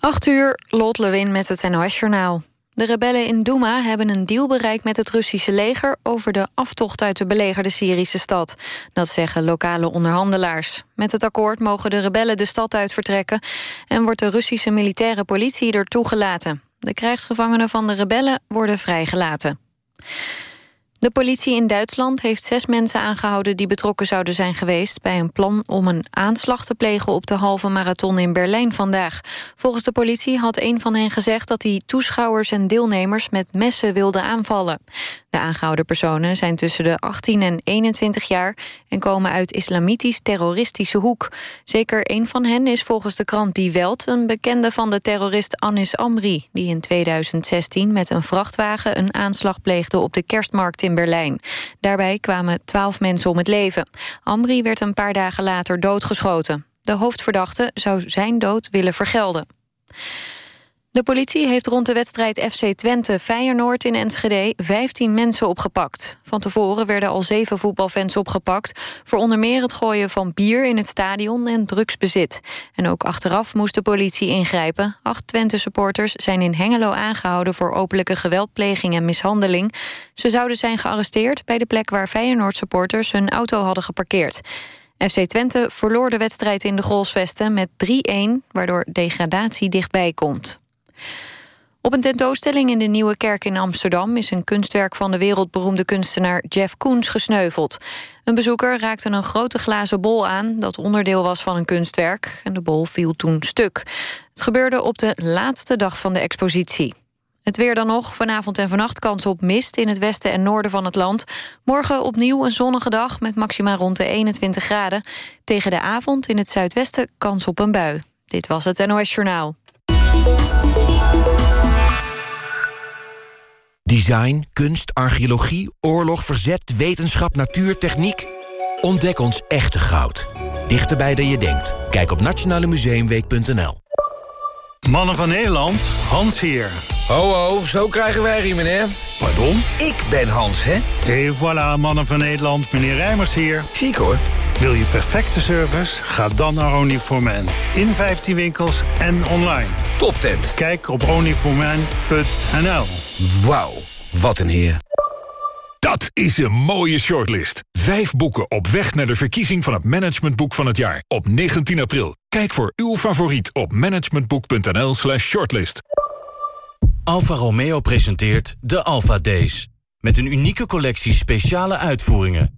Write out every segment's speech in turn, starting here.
8 uur, Lot Lewin met het NOS-journaal. De rebellen in Douma hebben een deal bereikt met het Russische leger... over de aftocht uit de belegerde Syrische stad. Dat zeggen lokale onderhandelaars. Met het akkoord mogen de rebellen de stad uit vertrekken... en wordt de Russische militaire politie er toegelaten. De krijgsgevangenen van de rebellen worden vrijgelaten. De politie in Duitsland heeft zes mensen aangehouden... die betrokken zouden zijn geweest bij een plan om een aanslag te plegen... op de halve marathon in Berlijn vandaag. Volgens de politie had een van hen gezegd... dat hij toeschouwers en deelnemers met messen wilde aanvallen. De aangehouden personen zijn tussen de 18 en 21 jaar... en komen uit islamitisch-terroristische hoek. Zeker een van hen is volgens de krant Die Welt... een bekende van de terrorist Anis Amri... die in 2016 met een vrachtwagen een aanslag pleegde op de kerstmarkt in Berlijn. Daarbij kwamen twaalf mensen om het leven. Amri werd een paar dagen later doodgeschoten. De hoofdverdachte zou zijn dood willen vergelden. De politie heeft rond de wedstrijd FC Twente Feyenoord in Enschede 15 mensen opgepakt. Van tevoren werden al zeven voetbalfans opgepakt... voor onder meer het gooien van bier in het stadion en drugsbezit. En ook achteraf moest de politie ingrijpen. Acht Twente-supporters zijn in Hengelo aangehouden... voor openlijke geweldpleging en mishandeling. Ze zouden zijn gearresteerd bij de plek waar Feyenoord-supporters... hun auto hadden geparkeerd. FC Twente verloor de wedstrijd in de Grolsvesten met 3-1... waardoor degradatie dichtbij komt. Op een tentoonstelling in de Nieuwe Kerk in Amsterdam... is een kunstwerk van de wereldberoemde kunstenaar Jeff Koons gesneuveld. Een bezoeker raakte een grote glazen bol aan... dat onderdeel was van een kunstwerk, en de bol viel toen stuk. Het gebeurde op de laatste dag van de expositie. Het weer dan nog. Vanavond en vannacht kans op mist in het westen en noorden van het land. Morgen opnieuw een zonnige dag met maxima rond de 21 graden. Tegen de avond in het zuidwesten kans op een bui. Dit was het NOS Journaal. Design, kunst, archeologie, oorlog, verzet, wetenschap, natuur, techniek. Ontdek ons echte goud. Dichterbij dan je denkt. Kijk op nationalemuseumweek.nl Mannen van Nederland, Hans hier. Ho ho, zo krijgen wij hier, meneer. Pardon? Ik ben Hans, hè? Et voilà, Mannen van Nederland, meneer Rijmers hier. Ziek hoor. Wil je perfecte service? Ga dan naar Onlyforman. In 15 winkels en online. Toptent. Kijk op onlyforman.nl Wauw, wat een heer. Dat is een mooie shortlist. Vijf boeken op weg naar de verkiezing van het managementboek van het jaar. Op 19 april. Kijk voor uw favoriet op managementboek.nl slash shortlist. Alfa Romeo presenteert de Alfa Days. Met een unieke collectie speciale uitvoeringen.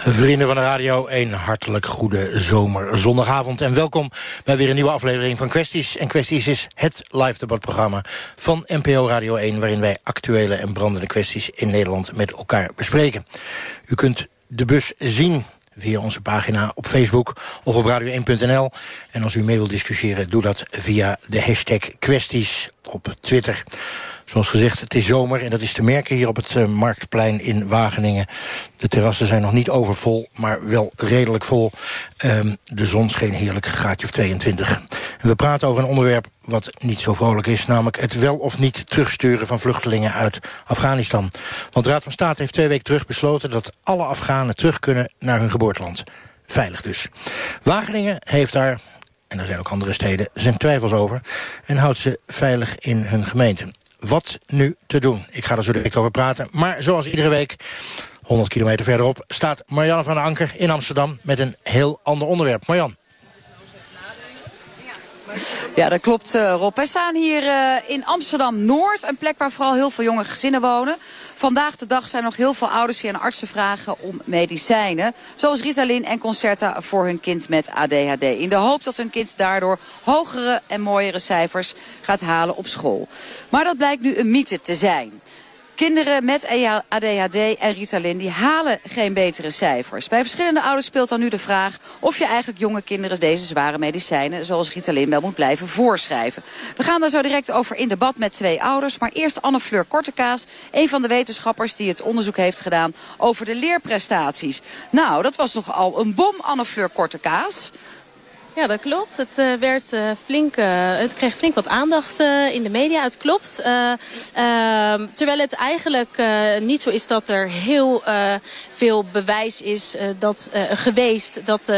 Vrienden van de Radio, een hartelijk goede zomer zondagavond. En welkom bij weer een nieuwe aflevering van Kwesties. En Kwesties is het live debatprogramma van NPO Radio 1... waarin wij actuele en brandende kwesties in Nederland met elkaar bespreken. U kunt de bus zien via onze pagina op Facebook of op radio1.nl. En als u mee wilt discussiëren, doe dat via de hashtag kwesties op Twitter. Zoals gezegd, het is zomer en dat is te merken hier op het uh, Marktplein in Wageningen. De terrassen zijn nog niet overvol, maar wel redelijk vol. Um, de zon scheen heerlijk, graadje of 22. En we praten over een onderwerp wat niet zo vrolijk is... namelijk het wel of niet terugsturen van vluchtelingen uit Afghanistan. Want de Raad van State heeft twee weken terug besloten... dat alle Afghanen terug kunnen naar hun geboorteland. Veilig dus. Wageningen heeft daar en er zijn ook andere steden, zijn twijfels over... en houdt ze veilig in hun gemeente. Wat nu te doen? Ik ga er zo direct over praten. Maar zoals iedere week, 100 kilometer verderop... staat Marianne van Anker in Amsterdam met een heel ander onderwerp. Marianne. Ja, dat klopt Rob. Wij staan hier in Amsterdam-Noord. Een plek waar vooral heel veel jonge gezinnen wonen. Vandaag de dag zijn nog heel veel ouders die aan artsen vragen om medicijnen. Zoals Ritalin en Concerta voor hun kind met ADHD. In de hoop dat hun kind daardoor hogere en mooiere cijfers gaat halen op school. Maar dat blijkt nu een mythe te zijn. Kinderen met ADHD en Ritalin die halen geen betere cijfers. Bij verschillende ouders speelt dan nu de vraag of je eigenlijk jonge kinderen deze zware medicijnen zoals Ritalin wel moet blijven voorschrijven. We gaan daar zo direct over in debat met twee ouders. Maar eerst Anne-Fleur Kortekaas, een van de wetenschappers die het onderzoek heeft gedaan over de leerprestaties. Nou, dat was nogal een bom, Anne-Fleur Kortekaas. Ja, dat klopt. Het, uh, werd, uh, flink, uh, het kreeg flink wat aandacht in de media. Het klopt. Ehm, terwijl het eigenlijk niet zo is dat er heel veel bewijs is dat, geweest dat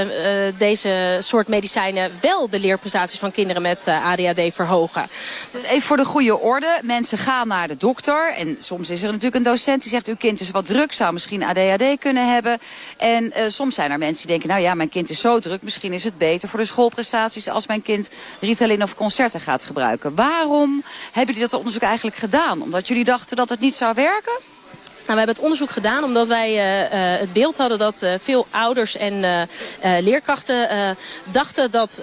deze soort medicijnen wel de leerprestaties van kinderen met ADHD verhogen. Dus even voor de goede orde. Mensen gaan naar de dokter. En soms is er natuurlijk een docent die zegt uw kind is wat druk, zou misschien ADHD kunnen hebben. En soms zijn er mensen die denken, nou ja, mijn kind is zo druk, misschien is het beter voor de schoolprestaties als mijn kind Ritalin of concerten gaat gebruiken. Waarom hebben jullie dat onderzoek eigenlijk gedaan? Omdat jullie dachten dat het niet zou werken? Nou, we hebben het onderzoek gedaan omdat wij uh, uh, het beeld hadden dat uh, veel ouders en leerkrachten dachten dat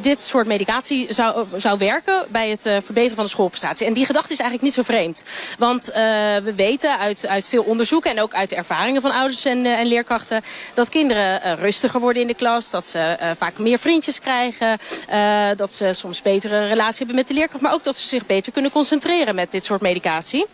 dit soort medicatie zou, zou werken bij het verbeteren van de schoolprestatie. En die gedachte is eigenlijk niet zo vreemd. Want we weten uit, uit veel onderzoeken en ook uit ervaringen van ouders en, en leerkrachten dat kinderen rustiger worden in de klas, dat ze vaak meer vriendjes krijgen, dat ze soms betere relatie hebben met de leerkracht, maar ook dat ze zich beter kunnen concentreren met dit soort medicatie.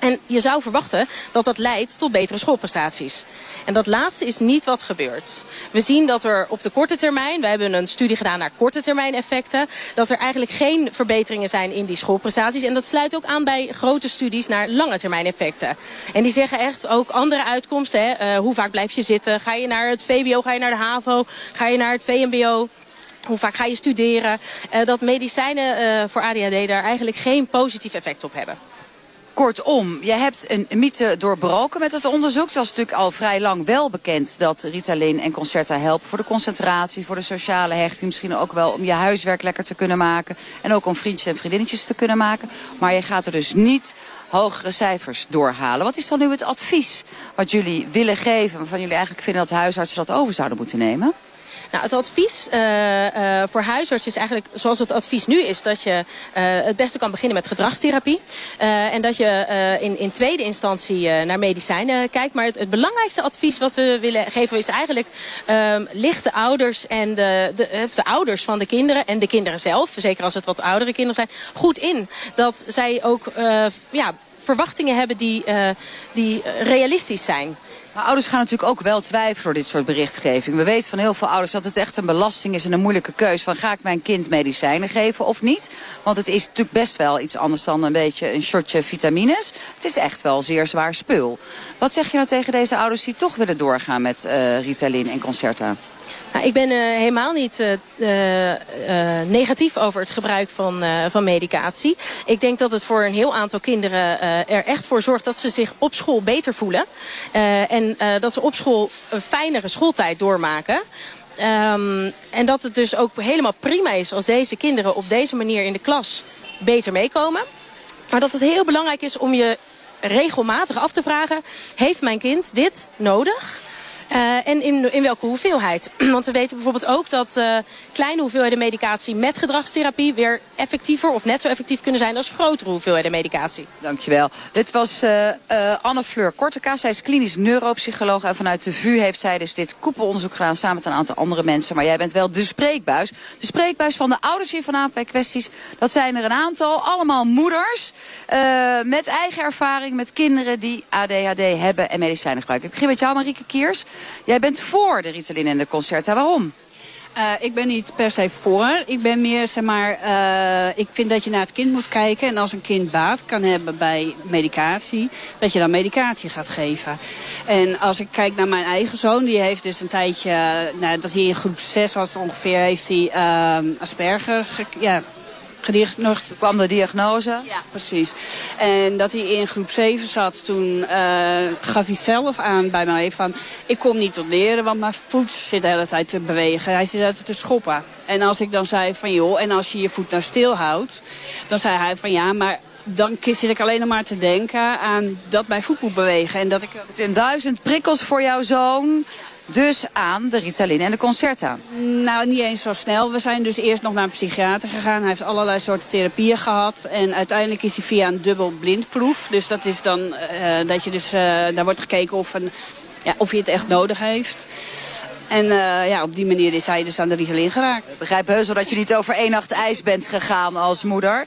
En je zou verwachten dat dat leidt tot betere schoolprestaties. En dat laatste is niet wat gebeurt. We zien dat er op de korte termijn, we hebben een studie gedaan naar korte termijn effecten, dat er eigenlijk geen verbeteringen zijn in die schoolprestaties. En dat sluit ook aan bij grote studies naar lange termijn effecten. En die zeggen echt ook andere uitkomsten. Hè? Uh, hoe vaak blijf je zitten? Ga je naar het VBO, ga je naar de HAVO, ga je naar het VMBO? Hoe vaak ga je studeren? Uh, dat medicijnen uh, voor ADHD daar eigenlijk geen positief effect op hebben. Kortom, je hebt een mythe doorbroken met het onderzoek. Het was natuurlijk al vrij lang wel bekend dat Ritalin en Concerta helpen voor de concentratie, voor de sociale hechting. Misschien ook wel om je huiswerk lekker te kunnen maken. En ook om vriendjes en vriendinnetjes te kunnen maken. Maar je gaat er dus niet hogere cijfers doorhalen. Wat is dan nu het advies wat jullie willen geven, waarvan jullie eigenlijk vinden dat huisartsen dat over zouden moeten nemen? Nou, het advies uh, uh, voor huisartsen is eigenlijk zoals het advies nu is... dat je uh, het beste kan beginnen met gedragstherapie. en dat je in, in tweede instantie naar medicijnen kijkt. Maar het, het, belangrijkste advies wat we willen geven is eigenlijk... Um, licht de ouders en de, de, de, ouders van de kinderen en de kinderen zelf... zeker als het wat oudere kinderen zijn, goed in. Dat zij ook ja, verwachtingen hebben die, die realistisch zijn. Maar ouders gaan natuurlijk ook wel twijfelen door dit soort berichtgeving. We weten van heel veel ouders dat het echt een belasting is en een moeilijke keus. Van ga ik mijn kind medicijnen geven of niet? Want het is natuurlijk best wel iets anders dan een beetje een shotje vitamines. Het is echt wel zeer zwaar spul. Wat zeg je nou tegen deze ouders die toch willen doorgaan met uh, Ritalin en Concerta? Nou, ik ben uh, helemaal niet uh, uh, negatief over het gebruik van, van medicatie. Ik denk dat het voor een heel aantal kinderen er echt voor zorgt dat ze zich op school beter voelen. en dat ze op school een fijnere schooltijd doormaken. Um, en dat het dus ook helemaal prima is als deze kinderen op deze manier in de klas beter meekomen. Maar dat het heel belangrijk is om je regelmatig af te vragen... heeft mijn kind dit nodig? Uh, en in, in welke hoeveelheid. Want we weten bijvoorbeeld ook dat uh, kleine hoeveelheden medicatie met gedragstherapie weer effectiever of net zo effectief kunnen zijn als grotere hoeveelheden medicatie. Dankjewel. Dit was uh, Anne-Fleur Korteka. Zij is klinisch neuropsycholoog en vanuit de VU heeft zij dus dit koepelonderzoek gedaan samen met een aantal andere mensen. Maar jij bent wel de spreekbuis. De spreekbuis van de ouders hier vanavond bij kwesties. Dat zijn er een aantal. Allemaal moeders met eigen ervaring met kinderen die ADHD hebben en medicijnen gebruiken. Ik begin met jou Marieke Kiers. Jij bent voor de Ritalin en de Concerta. Waarom? Uh, ik ben niet per se voor. Ik ben meer, zeg maar, uh, ik vind dat je naar het kind moet kijken. En als een kind baat kan hebben bij medicatie, dat je dan medicatie gaat geven. En als ik kijk naar mijn eigen zoon, die heeft dus een tijdje, nou, dat hij in groep 6 was ongeveer, heeft hij uh, Asperger, ja, gediagnosticeerd. Toen kwam de diagnose. Ja, precies. En dat hij in groep 7 zat, toen uh, gaf hij zelf aan bij mij van... ik kom niet tot leren, want mijn voet zit de hele tijd te bewegen. Hij zit altijd te schoppen. En als ik dan zei van joh, en als je je voet nou stilhoudt... dan zei hij van ja, maar dan zit ik alleen nog maar te denken aan dat mijn voet moet bewegen. En dat ik... Het zijn duizend prikkels voor jouw zoon. Dus aan de Ritalin en de Concerta? Nou, niet eens zo snel. We zijn dus eerst nog naar een psychiater gegaan. Hij heeft allerlei soorten therapieën gehad. En uiteindelijk is hij via een dubbel blindproef. Dus dat is dan uh, dat je dus, uh, daar wordt gekeken of, een, ja, of hij het echt nodig heeft. En uh, ja, op die manier is hij dus aan de Ritalin geraakt. Ik begrijp heus wel dat je niet over één nacht ijs bent gegaan als moeder.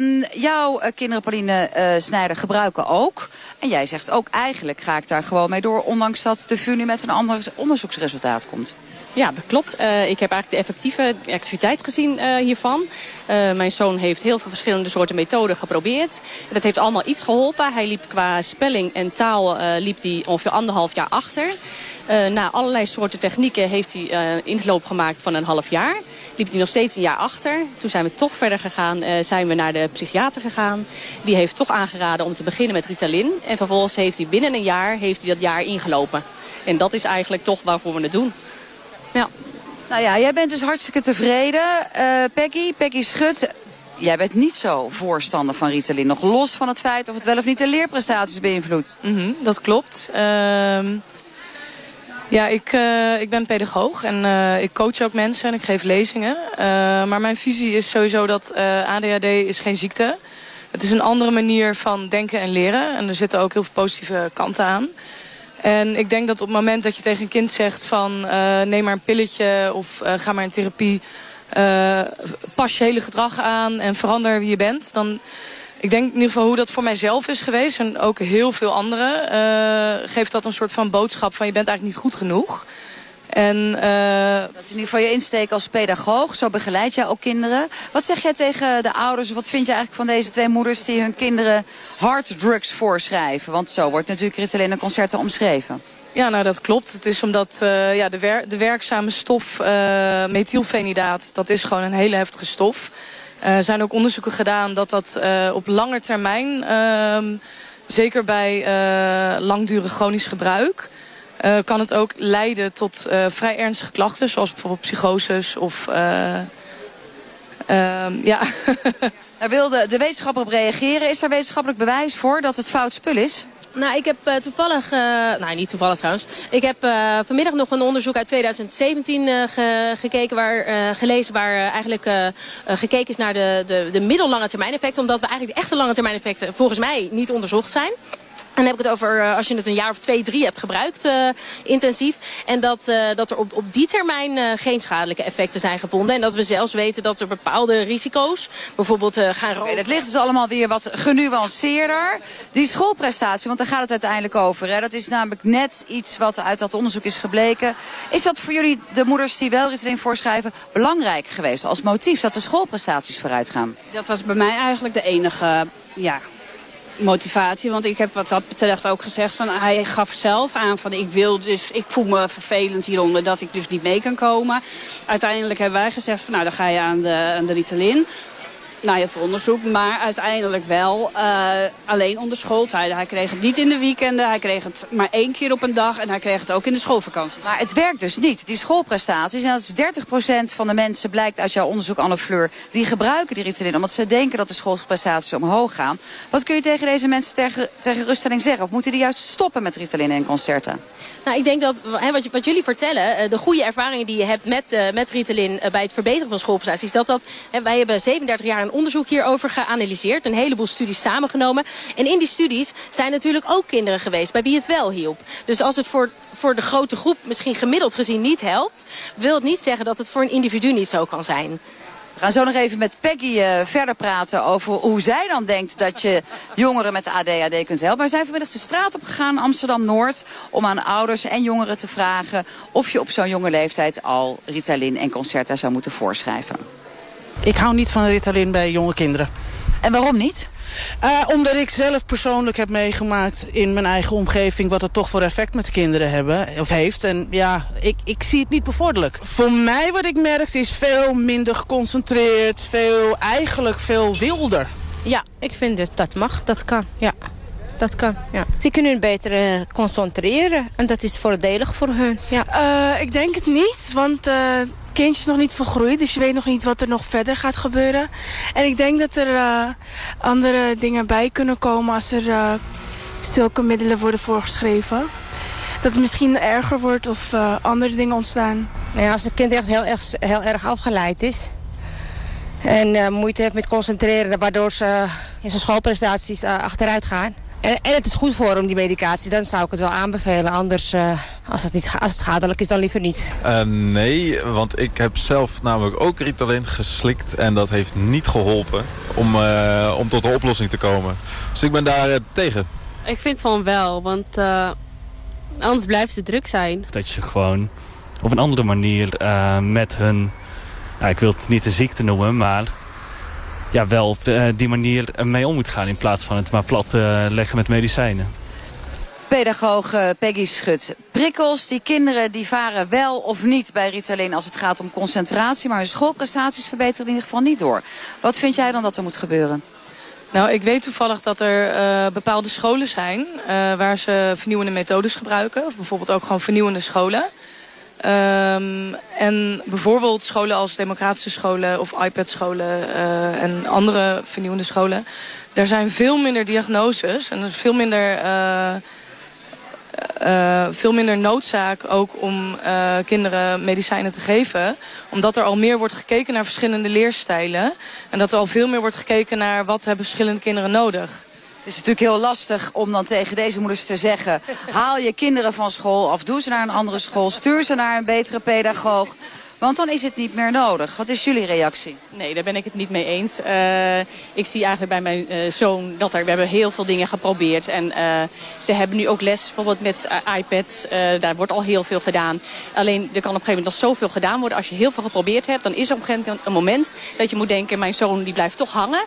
Um, jouw kinderen, Pauline uh, Snijder, gebruiken ook. En jij zegt ook, eigenlijk ga ik daar gewoon mee door... ondanks dat de VU nu met een ander onderzoeksresultaat komt. Ja, dat klopt. Uh, ik heb eigenlijk de effectieve activiteit gezien uh, hiervan. Uh, mijn zoon heeft heel veel verschillende soorten methoden geprobeerd. Dat heeft allemaal iets geholpen. Hij liep qua spelling en taal liep hij ongeveer anderhalf jaar achter. Uh, na allerlei soorten technieken heeft hij uh, inloop gemaakt van een half jaar. Liep hij nog steeds een jaar achter. Toen zijn we toch verder gegaan, uh, zijn we naar de psychiater gegaan. Die heeft toch aangeraden om te beginnen met Ritalin. En vervolgens heeft hij binnen een jaar heeft hij dat jaar ingelopen. En dat is eigenlijk toch waarvoor we het doen. Ja. Nou ja, jij bent dus hartstikke tevreden. Peggy, Peggy Schut, jij bent niet zo voorstander van Ritalin. Nog los van het feit of het wel of niet de leerprestaties beïnvloedt. Mm -hmm, dat klopt. Ehm, ja, ik, uh, ik ben pedagoog en uh, ik coach ook mensen en ik geef lezingen. Uh, maar mijn visie is sowieso dat ADHD is geen ziekte. Het is een andere manier van denken en leren. En er zitten ook heel veel positieve kanten aan. En ik denk dat op het moment dat je tegen een kind zegt van neem maar een pilletje of ga maar in therapie. pas je hele gedrag aan en verander wie je bent. Dan ik denk in ieder geval hoe dat voor mijzelf is geweest. En ook heel veel anderen. Uh, geeft dat een soort van boodschap van je bent eigenlijk niet goed genoeg. En, uh... Dat is in ieder geval je insteek als pedagoog. Zo begeleid jij ook kinderen. Wat zeg jij tegen de ouders? Wat vind je eigenlijk van deze twee moeders die hun kinderen harddrugs voorschrijven? Want zo wordt natuurlijk Ritalin en concerten omschreven. Ja, nou dat klopt. Het is omdat uh, ja, de, wer de werkzame stof uh, methylfenidaat, dat is gewoon een hele heftige stof. Er uh, zijn ook onderzoeken gedaan dat dat uh, op lange termijn, uh, zeker bij uh, langdurig chronisch gebruik, kan het ook leiden tot vrij ernstige klachten, zoals bijvoorbeeld psychoses of... ja. Daar wilde de wetenschapper op reageren. Is er wetenschappelijk bewijs voor dat het fout spul is? Nou, ik heb uh, toevallig, uh, nou niet toevallig trouwens, ik heb uh, vanmiddag nog een onderzoek uit 2017 ge, gekeken, waar, gelezen waar eigenlijk gekeken is naar de, de, de middellange termijn effecten, omdat we eigenlijk de echte lange termijn effecten volgens mij niet onderzocht zijn. En dan heb ik het over uh, als je het een jaar of twee, drie hebt gebruikt uh, intensief. En dat, uh, dat er op, op die termijn geen schadelijke effecten zijn gevonden. En dat we zelfs weten dat er bepaalde risico's, bijvoorbeeld gaan roken. Okay, het ligt dus allemaal weer wat genuanceerder. Die schoolprestatie, want daar gaat het uiteindelijk over. Hè? Dat is namelijk net iets wat uit dat onderzoek is gebleken. Is dat voor jullie, de moeders die wel Ritalin voorschrijven, belangrijk geweest als motief? Dat de schoolprestaties vooruit gaan? Dat was bij mij eigenlijk de enige... Ja, motivatie. Want ik heb wat dat betreft ook gezegd van hij gaf zelf aan van ik wil dus ik voel me vervelend hieronder dat ik dus niet mee kan komen. Uiteindelijk hebben wij gezegd van nou dan ga je aan de, aan de Ritalin nou ja, voor onderzoek. Maar uiteindelijk wel uh, alleen onder schooltijden. Hij kreeg het niet in de weekenden. Hij kreeg het maar één keer op een dag. En hij kreeg het ook in de schoolvakantie. Maar het werkt dus niet. Die schoolprestaties. En dat is 30% van de mensen, blijkt uit jouw onderzoek Anne Fleur... die gebruiken die Ritalin omdat ze denken dat de schoolprestaties omhoog gaan. Wat kun je tegen deze mensen ter, ter geruststelling zeggen? Of moeten die juist stoppen met Ritalin en concerten? Nou, ik denk dat wat, wat, jullie vertellen, de goede ervaringen die je hebt met, uh, met Ritalin bij het verbeteren van schoolprestaties, dat dat, wij hebben 37 jaar een onderzoek hierover geanalyseerd, een heleboel studies samengenomen. En in die studies zijn natuurlijk ook kinderen geweest bij wie het wel hielp. Dus als het voor, voor de grote groep misschien gemiddeld gezien niet helpt, wil het niet zeggen dat het voor een individu niet zo kan zijn. We gaan zo nog even met Peggy uh, verder praten over hoe zij dan denkt dat je jongeren met ADHD kunt helpen. Maar zijn vanmiddag de straat op gegaan, Amsterdam-Noord, om aan ouders en jongeren te vragen of je op zo'n jonge leeftijd al Ritalin en Concerta zou moeten voorschrijven. Ik hou niet van Ritalin bij jonge kinderen. En waarom niet? Uh, omdat ik zelf persoonlijk heb meegemaakt in mijn eigen omgeving... wat het toch voor effect met de kinderen hebben, of heeft. En ja, ik, ik zie het niet bevorderlijk. Voor mij wat ik merk is veel minder geconcentreerd. Veel, eigenlijk veel wilder. Ja, ik vind dat dat mag, dat kan, ja. Dat kan, ja. Ze kunnen beter uh, concentreren en dat is voordelig voor hun, ja. Uh, ik denk het niet, want uh, kindje is nog niet volgroeid. Dus je weet nog niet wat er nog verder gaat gebeuren. En ik denk dat er andere dingen bij kunnen komen als er zulke middelen worden voorgeschreven. Dat het misschien erger wordt of andere dingen ontstaan. Nou ja, als het kind echt heel, echt, heel erg afgeleid is... en moeite heeft met concentreren... waardoor ze in zijn schoolprestaties achteruit gaan en, en, het is goed voor hem, die medicatie. Dan zou ik het wel aanbevelen. Anders, uh, als, het niet, als het schadelijk is, dan liever niet. Uh, nee, want ik heb zelf namelijk ook Ritalin geslikt. En dat heeft niet geholpen om, uh, om tot een oplossing te komen. Dus ik ben daar tegen. Ik vind van wel, want anders blijft ze druk zijn. Dat je gewoon op een andere manier met hun... Nou, ik wil het niet de ziekte noemen, maar ja, wel op de, die manier mee om moet gaan... in plaats van het maar plat uh, leggen met medicijnen. Pedagoog Peggy Schut. Prikkels, die kinderen die varen wel of niet bij Ritalin als het gaat om concentratie... maar hun schoolprestaties verbeteren in ieder geval niet door. Wat vind jij dan dat er moet gebeuren? Nou, ik weet toevallig dat er uh, bepaalde scholen zijn... Uh, waar ze vernieuwende methodes gebruiken. Of bijvoorbeeld ook gewoon vernieuwende scholen... Um, en bijvoorbeeld scholen als democratische scholen of iPad-scholen uh, en andere vernieuwende scholen. Daar zijn veel minder diagnoses en er is veel minder, uh, uh, veel minder noodzaak ook om kinderen medicijnen te geven. Omdat er al meer wordt gekeken naar verschillende leerstijlen. En dat er al veel meer wordt gekeken naar wat hebben verschillende kinderen nodig. Het is natuurlijk heel lastig om dan tegen deze moeders te zeggen... haal je kinderen van school of doe ze naar een andere school... stuur ze naar een betere pedagoog. Want dan is het niet meer nodig. Wat is jullie reactie? Nee, daar ben ik het niet mee eens. Uh, ik zie eigenlijk bij mijn uh, zoon dat er, we hebben heel veel dingen geprobeerd. En uh, ze hebben nu ook les bijvoorbeeld met iPads. daar wordt al heel veel gedaan. Alleen er kan op een gegeven moment nog zoveel gedaan worden. Als je heel veel geprobeerd hebt, dan is er op een gegeven moment een moment dat je moet denken... mijn zoon die blijft toch hangen.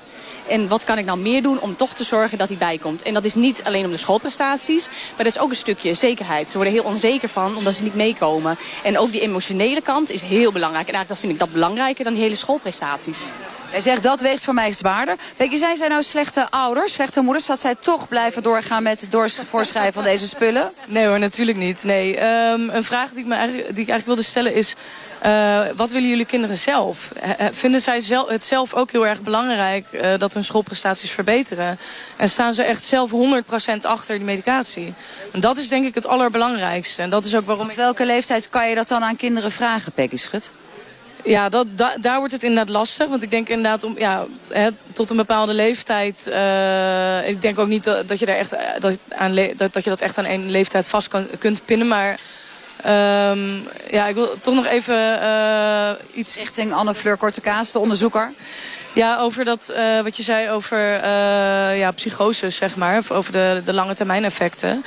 En wat kan ik nou meer doen om toch te zorgen dat hij bijkomt? En dat is niet alleen om de schoolprestaties, maar dat is ook een stukje zekerheid. Ze worden heel onzeker van omdat ze niet meekomen. En ook die emotionele kant is heel belangrijk. En eigenlijk vind ik dat belangrijker dan die hele schoolprestaties. Hij zegt dat weegt voor mij zwaarder. Weet je, zijn zij nou slechte ouders, slechte moeders? Dat zij toch blijven doorgaan met het voorschrijven van deze spullen? Nee hoor, natuurlijk niet. Nee, um, een vraag die ik, me eigenlijk, die ik eigenlijk wilde stellen is... Uh, wat willen jullie kinderen zelf? Vinden zij zelf, het zelf ook heel erg belangrijk uh, dat hun schoolprestaties verbeteren? En staan ze echt zelf 100% achter die medicatie? En dat is denk ik het allerbelangrijkste. En dat is ook waarom Op welke leeftijd kan je dat dan aan kinderen vragen, Peggy Schut? Ja, dat, da, daar wordt het inderdaad lastig. Want ik denk inderdaad om, ja, hè, tot een bepaalde leeftijd... Uh, ik denk ook niet dat, je, daar echt, dat, aan dat, dat je dat echt aan één leeftijd vast kan, kunt pinnen. Maar Um, ja, ik wil toch nog even uh, iets... Richting Anne Fleur Kortekaas, de onderzoeker. Ja, over dat, uh, wat je zei over uh, ja, psychoses, zeg maar. Over de, de lange termijn effecten.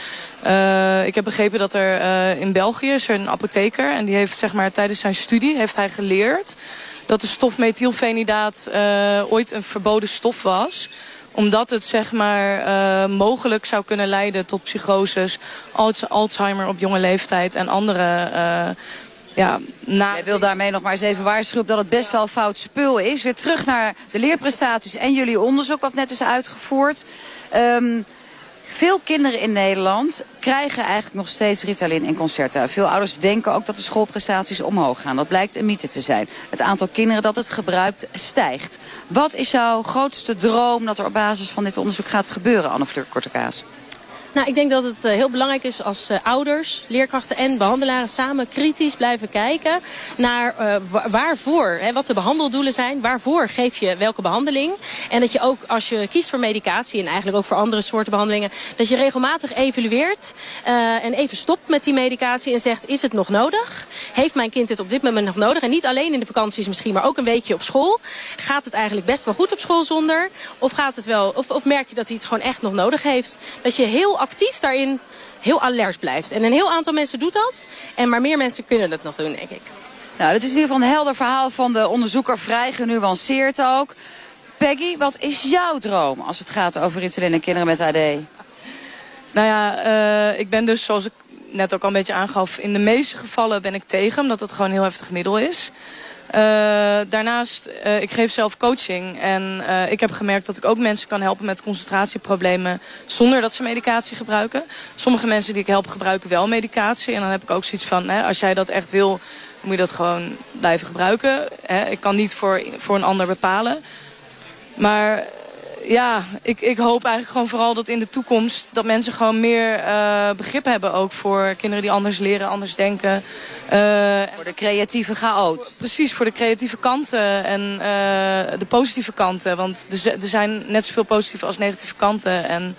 Uh, ik heb begrepen dat er in België is een apotheker... en die heeft zeg maar, tijdens zijn studie heeft hij geleerd... dat de stof methylfenidaat ooit een verboden stof was omdat het zeg maar mogelijk zou kunnen leiden tot psychoses, Alzheimer op jonge leeftijd en andere... ja. Jij wil daarmee nog maar eens even waarschuwen dat het best wel fout spul is. Weer terug naar de leerprestaties en jullie onderzoek wat net is uitgevoerd. Um, veel kinderen in Nederland krijgen eigenlijk nog steeds Ritalin en Concerta. Veel ouders denken ook dat de schoolprestaties omhoog gaan. Dat blijkt een mythe te zijn. Het aantal kinderen dat het gebruikt stijgt. Wat is jouw grootste droom dat er op basis van dit onderzoek gaat gebeuren, Anne Fleur Kortekaas? Nou, ik denk dat het uh, heel belangrijk is als uh, ouders, leerkrachten en behandelaren samen kritisch blijven kijken naar uh, waarvoor, hè, wat de behandeldoelen zijn, waarvoor geef je welke behandeling. En dat je ook als je kiest voor medicatie en eigenlijk ook voor andere soorten behandelingen, dat je regelmatig evalueert en even stopt met die medicatie en zegt, is het nog nodig? Heeft mijn kind dit op dit moment nog nodig? En niet alleen in de vakanties misschien, maar ook een weekje op school. Gaat het eigenlijk best wel goed op school zonder? Of, gaat het wel, of, of merk je dat hij het gewoon echt nog nodig heeft? Dat je heel actief daarin heel alert blijft. En een heel aantal mensen doet dat. En maar meer mensen kunnen het nog doen, denk ik. Nou, dat is in ieder geval een helder verhaal van de onderzoeker. Vrij genuanceerd ook. Peggy, wat is jouw droom als het gaat over Ritalin en kinderen met AD? Nou ja, uh, ik ben dus, zoals ik net ook al een beetje aangaf... in de meeste gevallen ben ik tegen, omdat het gewoon een heel heftig middel is. Uh, daarnaast, uh, ik geef zelf coaching. En uh, ik heb gemerkt dat ik ook mensen kan helpen met concentratieproblemen... zonder dat ze medicatie gebruiken. Sommige mensen die ik help gebruiken wel medicatie. En dan heb ik ook zoiets van, hè, als jij dat echt wil... moet je dat gewoon blijven gebruiken. Hè. Ik kan niet voor, voor een ander bepalen. Maar ja, ik, ik hoop eigenlijk gewoon vooral dat in de toekomst... dat mensen gewoon meer uh, begrip hebben ook voor kinderen die anders leren, anders denken. Uh, voor de creatieve chaot. Precies, voor de creatieve kanten en uh, de positieve kanten. Want er, er zijn net zoveel positieve als negatieve kanten. En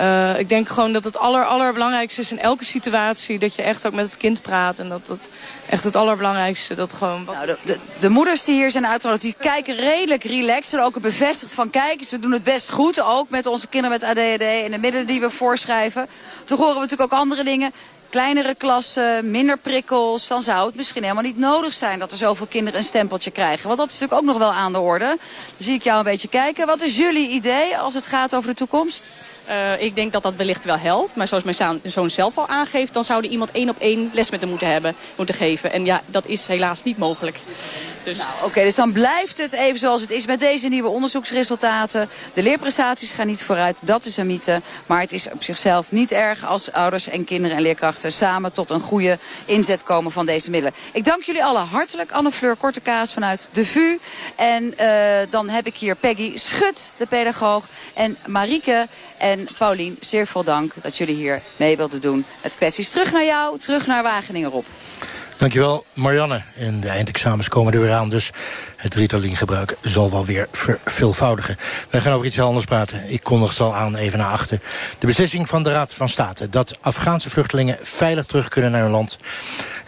uh, ik denk gewoon dat het aller, allerbelangrijkste is in elke situatie... dat je echt ook met het kind praat. En dat dat echt het allerbelangrijkste... Dat gewoon... Nou, de, de, de, moeders die hier zijn uitgenodigd, die kijken redelijk relaxed. En ook bevestigd van kijk, ze doen het best goed. Ook met onze kinderen met ADHD en de middelen die we voorschrijven. Toch horen we natuurlijk ook andere dingen kleinere klassen, minder prikkels... dan zou het misschien helemaal niet nodig zijn dat er zoveel kinderen een stempeltje krijgen. Want dat is natuurlijk ook nog wel aan de orde. Dan zie ik jou een beetje kijken. Wat is jullie idee als het gaat over de toekomst? Uh, ik denk dat dat wellicht wel helpt. Maar zoals mijn zoon zelf al aangeeft... dan zou er iemand één op één les met hem moeten, hebben, moeten geven. En ja, dat is helaas niet mogelijk. Dus... Nou, oké, dus dan blijft het even zoals het is met deze nieuwe onderzoeksresultaten. De leerprestaties gaan niet vooruit, dat is een mythe. Maar het is op zichzelf niet erg als ouders en kinderen en leerkrachten... samen tot een goede inzet komen van deze middelen. Ik dank jullie allen hartelijk. Anne-Fleur Kortekaas vanuit de VU. En uh, dan heb ik hier Peggy Schut, de pedagoog. En Marieke en Paulien, zeer veel dank dat jullie hier mee wilden doen. Het kwesties terug naar jou, terug naar Wageningen, Rob. Dankjewel, Marianne. En de eindexamens komen er weer aan, dus het Ritalin-gebruik zal wel weer verveelvoudigen. Wij gaan over iets heel anders praten. Ik kondig het al aan, even naar achter. De beslissing van de Raad van State dat Afghaanse vluchtelingen veilig terug kunnen naar hun land.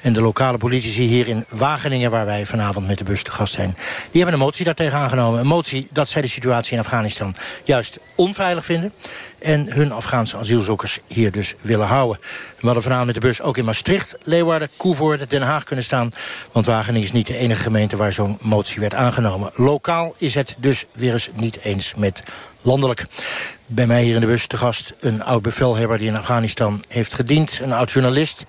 En de lokale politici hier in Wageningen, waar wij vanavond met de bus te gast zijn... die hebben een motie daartegen aangenomen. Een motie dat zij de situatie in Afghanistan juist onveilig vinden... en hun Afghaanse asielzoekers hier dus willen houden. We hadden vanavond met de bus ook in Maastricht, Leeuwarden, Koevoorde, Den Haag kunnen staan... want Wageningen is niet de enige gemeente waar zo'n motie werd aangenomen. Lokaal is het dus weer eens niet eens met landelijk. Bij mij hier in de bus te gast een oud bevelhebber die in Afghanistan heeft gediend. Een oud journalist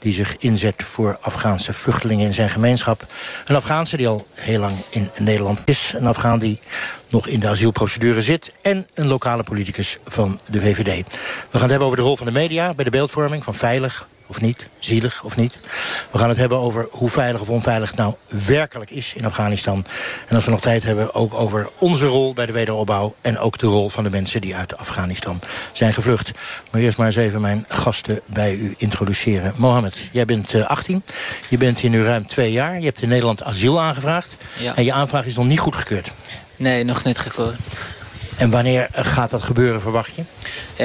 die zich inzet voor Afghaanse vluchtelingen in zijn gemeenschap. Een Afghaanse die al heel lang in Nederland is. Een Afghaan die nog in de asielprocedure zit. En een lokale politicus van de VVD. We gaan het hebben over de rol van de media bij de beeldvorming van veilig, of niet, zielig of niet. We gaan het hebben over hoe veilig of onveilig het nou werkelijk is in Afghanistan. En als we nog tijd hebben, ook over onze rol bij de wederopbouw... en ook de rol van de mensen die uit Afghanistan zijn gevlucht. Maar eerst maar eens even mijn gasten bij u introduceren. Mohammed, jij bent 18. Je bent hier nu ruim twee jaar. Je hebt in Nederland asiel aangevraagd. Ja. En je aanvraag is nog niet goedgekeurd. Nee, nog niet gekeurd. En wanneer gaat dat gebeuren, verwacht je?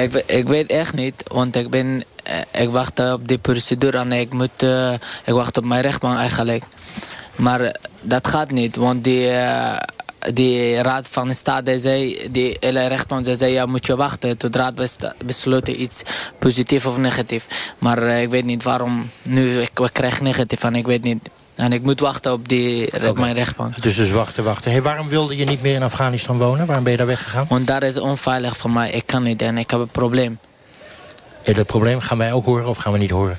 Ik, ik, weet echt niet, want ik ben... Ik wacht op die procedure en ik moet... Uh, ik wacht op mijn rechtbank eigenlijk. Maar dat gaat niet, want die... Uh, die raad van state zei, die hele rechtbank zei, ja, moet je wachten tot de raad besluit iets positief of negatief. Maar ik weet niet waarom nu ik, ik krijg negatief en ik weet niet. En ik moet wachten op die, okay. mijn rechtbank. Dus dus wachten, wachten. Hey, waarom wilde je niet meer in Afghanistan wonen? Waarom ben je daar weggegaan? Want daar is onveilig voor mij. Ik kan niet en ik heb een probleem. Dat probleem gaan wij ook horen of gaan we niet horen?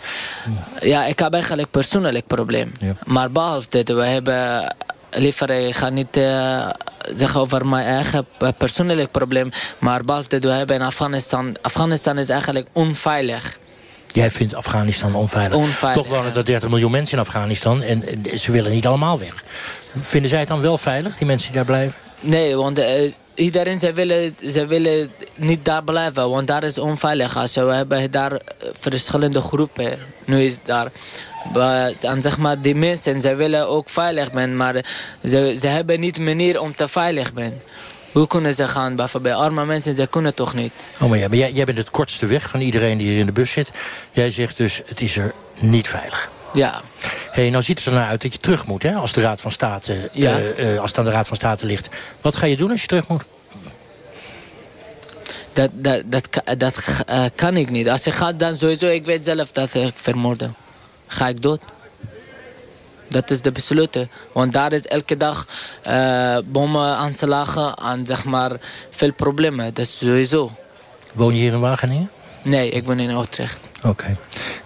Ja, ik heb eigenlijk persoonlijk probleem. Ja. Maar behalve dit, we hebben... Liever, ik ga niet uh, zeggen over mijn eigen persoonlijk probleem. Maar behalve dit, we hebben in Afghanistan... Afghanistan is eigenlijk onveilig. Jij vindt Afghanistan onveilig. onveilig Toch wonen er 30 miljoen mensen in Afghanistan en, ze willen niet allemaal weg. Vinden zij het dan wel veilig, die mensen die daar blijven? Nee, want uh, iedereen ze willen, ze willen niet daar blijven, want daar is onveilig. Als we hebben daar verschillende groepen. Nu is daar... En zeg maar, die mensen, ze willen ook veilig zijn, maar ze, ze hebben niet manier om te veilig zijn. Hoe kunnen ze gaan? Bij arme mensen, ze kunnen toch niet. Oh, maar, ja, maar jij, jij bent het kortste weg van iedereen die hier in de bus zit. Jij zegt dus, het is er niet veilig. Ja. hey, nou ziet het er naar uit dat je terug moet, hè? Als, de Raad van State, ja. uh, uh, als het aan de Raad van State ligt. Wat ga je doen als je terug moet? Dat, dat, dat, dat uh, kan ik niet. Als ik ga dan sowieso, ik weet zelf dat ik vermoorden. Ga ik dood. Dat is de besluiten. Want daar is elke dag bommen aanslagen en zeg maar veel problemen. Dat is sowieso. Woon je hier in Wageningen? Nee, ik woon in Utrecht. Oké.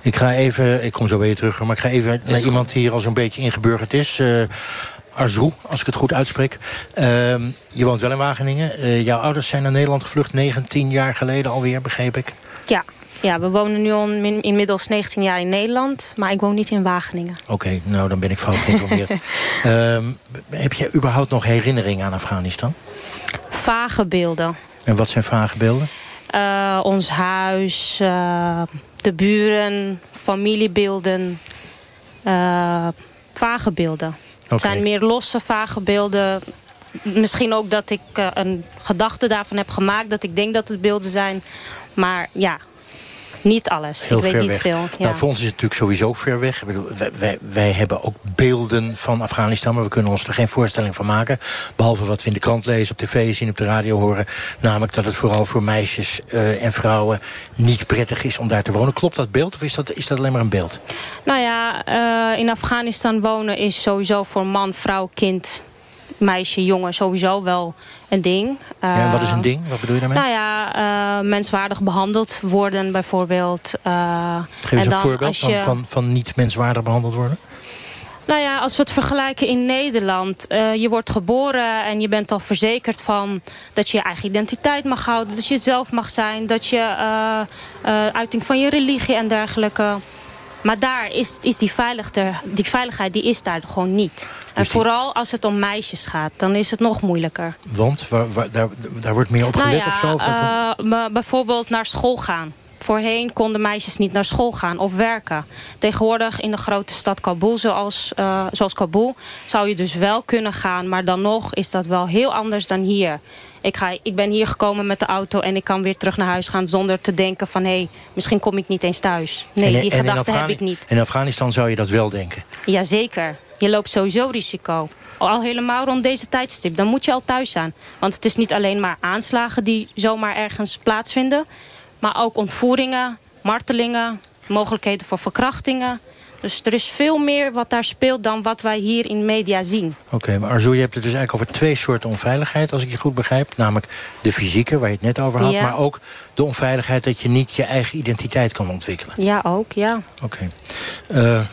Ik ga even, ik kom zo bij je terug, maar ik ga even naar iemand die hier al zo'n beetje ingeburgerd is. Uh, Arzroe, als ik het goed uitspreek. Uh, je woont wel in Wageningen. Uh, jouw ouders zijn naar Nederland gevlucht 19 jaar geleden alweer, begreep ik. Ja, ja, we wonen nu al inmiddels 19 jaar in Nederland, maar ik woon niet in Wageningen. Oké, nou dan ben ik fout geïnformeerd. um, heb je überhaupt nog herinneringen aan Afghanistan? Vage beelden. En wat zijn vage beelden? Uh, ons huis, uh, de buren, familiebeelden. Uh, vage beelden. Okay. Het zijn meer losse vage beelden. Misschien ook dat ik een gedachte daarvan heb gemaakt. Dat ik denk dat het beelden zijn. Maar ja, niet alles. Heel ik weet ver niet weg. veel. Ja. Nou, voor ons is het natuurlijk sowieso ver weg. Ik bedoel, wij, wij, wij, hebben ook beelden van Afghanistan... maar we kunnen ons er geen voorstelling van maken. Behalve wat we in de krant lezen, op tv zien, op de radio horen. Namelijk dat het vooral voor meisjes uh, en vrouwen niet prettig is om daar te wonen. Klopt dat beeld of is dat, is dat alleen maar een beeld? Nou ja, uh, in Afghanistan wonen is sowieso voor man, vrouw, kind meisje, jongen sowieso wel een ding. Ja, en wat is een ding? Wat bedoel je daarmee? Nou ja, uh, menswaardig behandeld worden bijvoorbeeld. Uh, Geef eens een voorbeeld je... van, van, van niet menswaardig behandeld worden. Nou ja, als we het vergelijken in Nederland. Uh, je wordt geboren en je bent al verzekerd van dat je je eigen identiteit mag houden. Dat je zelf mag zijn. Dat je uiting van je religie en dergelijke. Maar daar is, is die, die veiligheid die is daar gewoon niet. En vooral als het om meisjes gaat, dan is het nog moeilijker. Want? Waar, waar, daar, daar wordt meer op gelet nou ja, of zo? Of uh, bijvoorbeeld naar school gaan. Voorheen konden meisjes niet naar school gaan of werken. Tegenwoordig in de grote stad Kabul, zoals, uh, zoals Kabul, zou je dus wel kunnen gaan. Maar dan nog is dat wel heel anders dan hier. Ik, ga, ik ben hier gekomen met de auto en ik kan weer terug naar huis gaan... zonder te denken van, hé, hey, misschien kom ik niet eens thuis. Nee, en, die en gedachte heb ik niet. In Afghanistan zou je dat wel denken? Jazeker. Je loopt sowieso risico. Al helemaal rond deze tijdstip. Dan moet je al thuis zijn. Want het is niet alleen maar aanslagen die zomaar ergens plaatsvinden... maar ook ontvoeringen, martelingen, mogelijkheden voor verkrachtingen... Dus er is veel meer wat daar speelt dan wat wij hier in media zien. Oké, okay, maar Arzo, je hebt het dus eigenlijk over twee soorten onveiligheid... als ik je goed begrijp. Namelijk de fysieke, waar je het net over had. Ja. Maar ook de onveiligheid dat je niet je eigen identiteit kan ontwikkelen. Ja, ook, ja. Oké. Okay. Uh,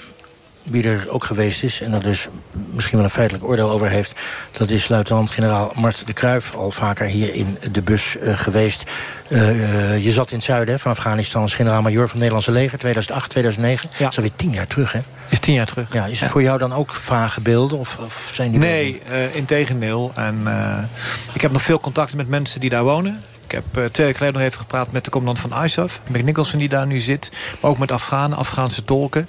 wie er ook geweest is... en er dus misschien wel een feitelijk oordeel over heeft... dat is luitenant-generaal Mart de Kruijf... al vaker hier in de bus uh, geweest. Uh, uh, je zat in het zuiden van Afghanistan als generaal-major van het Nederlandse leger... 2008, 2009. Ja. Dat is alweer tien jaar terug, hè? Is tien jaar terug. Ja, is het ja. voor jou dan ook vage beelden? Of, of zijn die nee, uh, in tegendeel. En, ik heb nog veel contacten met mensen die daar wonen. Ik heb twee weken geleden nog even gepraat met de commandant van ISAF. Mick Nicholson die daar nu zit. Maar ook met Afghanen, Afghaanse tolken.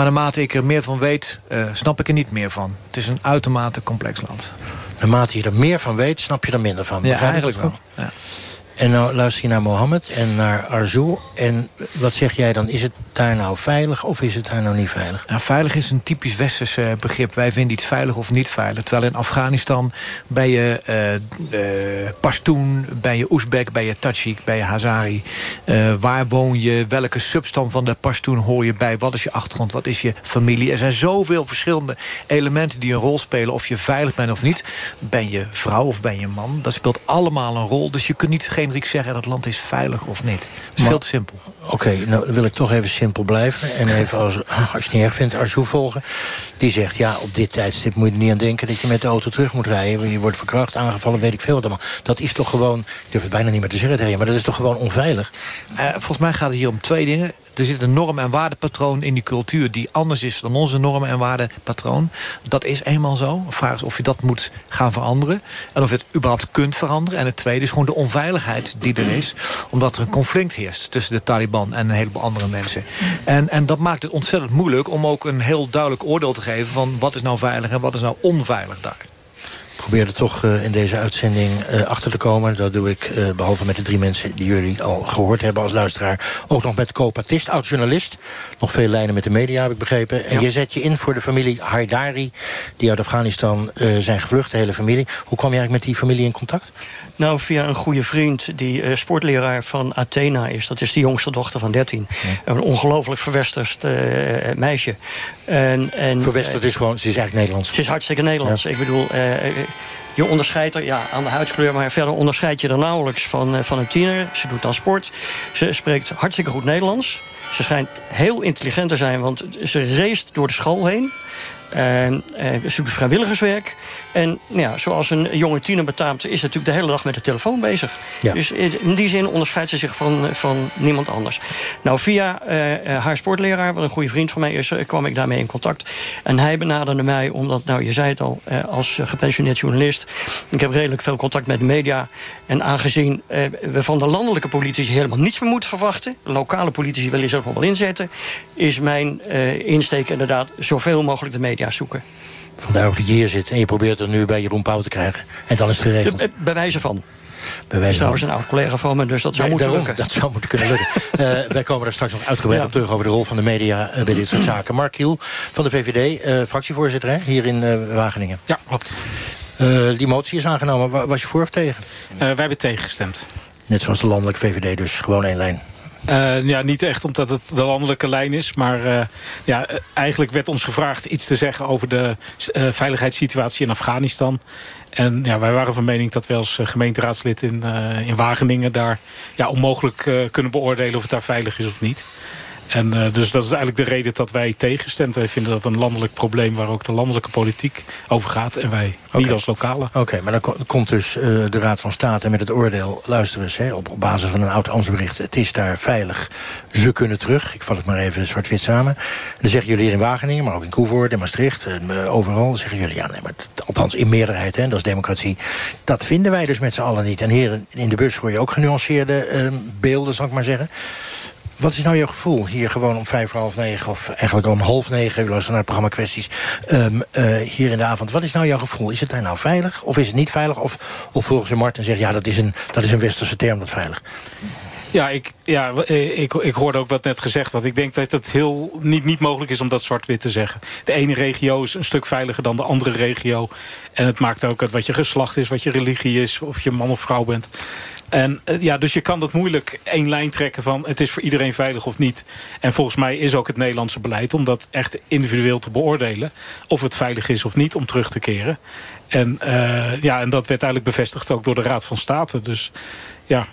Maar naarmate ik er meer van weet, uh, snap ik er niet meer van. Het is een uitermate complex land. Naarmate je er meer van weet, snap je er minder van. Ja, eigenlijk wel. Ja. En nou luister je naar Mohammed en naar Arzu. En wat zeg jij dan? Is het daar nou veilig of is het daar nou niet veilig? Nou, veilig is een typisch westers begrip. Wij vinden iets veilig of niet veilig. Terwijl in Afghanistan ben je uh, uh, ben je Oezbek, ben je Tajik, ben je Hazari. waar woon je? Welke substam van de Pashtun hoor je bij? Wat is je achtergrond? Wat is je familie? Er zijn zoveel verschillende elementen die een rol spelen. Of je veilig bent of niet. Ben je vrouw of ben je man? Dat speelt allemaal een rol. Dus je kunt niet geen generiek zeggen dat land is veilig of niet. Het is maar, veel te simpel. Oké, okay, nou dan wil ik toch even simpel blijven. En even, als, als je het niet erg vindt, Arzu volgen. Die zegt, ja, op dit tijdstip moet je er niet aan denken... dat je met de auto terug moet rijden. Je wordt verkracht, aangevallen, weet ik veel wat allemaal. Dat is toch gewoon, ik durf het bijna niet meer te zeggen maar dat is toch gewoon onveilig? Uh, volgens mij gaat het hier om twee dingen er zit een norm- en waardepatroon in die cultuur... die anders is dan onze normen- en waardepatroon. Dat is eenmaal zo. De vraag is of je dat moet gaan veranderen. En of je het überhaupt kunt veranderen. En het tweede is gewoon de onveiligheid die er is. Omdat er een conflict heerst tussen de Taliban en een heleboel andere mensen. En, en dat maakt het ontzettend moeilijk om ook een heel duidelijk oordeel te geven... van wat is nou veilig en wat is nou onveilig daar. Probeerde toch uh, in deze uitzending uh, achter te komen. Dat doe ik, uh, behalve met de drie mensen die jullie al gehoord hebben als luisteraar... ook nog met Co Patist, oud-journalist. Nog veel lijnen met de media, heb ik begrepen. En je zet je in voor de familie Haidari... die uit Afghanistan zijn gevlucht, de hele familie. Hoe kwam je eigenlijk met die familie in contact? Nou, via een goede vriend die uh, sportleraar van Athena is. Dat is de jongste dochter van 13. Een ongelooflijk verwesterd uh, meisje. En, en, verwesterd is gewoon, ze is eigenlijk Nederlands. Ze is hartstikke Nederlands. Ik bedoel, je onderscheidt er ja, aan de huidskleur... maar verder onderscheid je er nauwelijks van, van een tiener. Ze doet dan sport. Ze spreekt hartstikke goed Nederlands. Ze schijnt heel intelligent te zijn, want ze race door de school heen. Doet vrijwilligerswerk. En nou ja, zoals een jonge tiener betaamt... is natuurlijk de hele dag met de telefoon bezig. Ja. Dus in die zin onderscheidt ze zich van, van niemand anders. Nou, via uh, haar sportleraar, wat een goede vriend van mij is... kwam ik daarmee in contact. En hij benaderde mij omdat, nou, je zei het al... Als gepensioneerd journalist... ik heb redelijk veel contact met de media... en aangezien we van de landelijke politici helemaal niets meer moeten verwachten... lokale politici willen zich nog wel inzetten... is mijn insteek inderdaad zoveel mogelijk de media zoeken. Vandaar ook dat je hier zit en je probeert er nu bij Jeroen Pauw te krijgen. En dan is het geregeld. De, bij wijze van. Bij wijze trouwens een oud collega van me, dus dat zou moeten lukken. Dat zou moeten kunnen lukken. uh, wij komen daar straks nog uitgebreid ja. op terug over de rol van de media uh, bij dit soort zaken. Mark Kiel van de VVD, uh, fractievoorzitter hè, hier in Wageningen. Ja, klopt. die motie is aangenomen. Was je voor of tegen? wij hebben tegengestemd. Net zoals de landelijke VVD, dus gewoon één lijn. Uh, ja, niet echt omdat het de landelijke lijn is. Maar uh, ja, eigenlijk werd ons gevraagd iets te zeggen over de uh, veiligheidssituatie in Afghanistan. En ja, wij waren van mening dat wij als gemeenteraadslid in, in Wageningen... daar ja, onmogelijk kunnen beoordelen of het daar veilig is of niet. En uh, dus dat is eigenlijk de reden dat wij tegenstemmen. Wij vinden dat een landelijk probleem waar ook de landelijke politiek over gaat. En wij okay. niet als lokale. Oké, okay, maar dan komt dus uh, de Raad van State met het oordeel... luister eens, hè, op, op basis van een oud Amtsbericht... het is daar veilig, ze kunnen terug. Ik vat het maar even zwart-wit samen. Dan zeggen jullie hier in Wageningen, maar ook in Koevoort, in Maastricht... Uh, overal zeggen jullie, ja, nee, maar althans in meerderheid, hè, dat is democratie... dat vinden wij dus met z'n allen niet. En hier in de bus hoor je ook genuanceerde beelden, zal ik maar zeggen. Wat is nou jouw gevoel hier gewoon om vijf voor half negen... of eigenlijk om half negen, u luistert naar het programma Kwesties... Um, uh, hier in de avond. Wat is nou jouw gevoel? Is het daar nou veilig of is het niet veilig? Of, of volgens je Martin zegt, ja, dat is, een, dat is een westerse term, dat veilig. Ja, ik, ja ik, ik hoorde ook wat net gezegd. Want ik denk dat het heel niet, niet mogelijk is om dat zwart-wit te zeggen. De ene regio is een stuk veiliger dan de andere regio. En het maakt ook uit wat je geslacht is, wat je religie is... of je man of vrouw bent. En ja, dus je kan dat moeilijk één lijn trekken van het is voor iedereen veilig of niet. En volgens mij is ook het Nederlandse beleid om dat echt individueel te beoordelen. Of het veilig is of niet om terug te keren. En, uh, ja, en dat werd eigenlijk bevestigd ook door de Raad van State. Dus ja,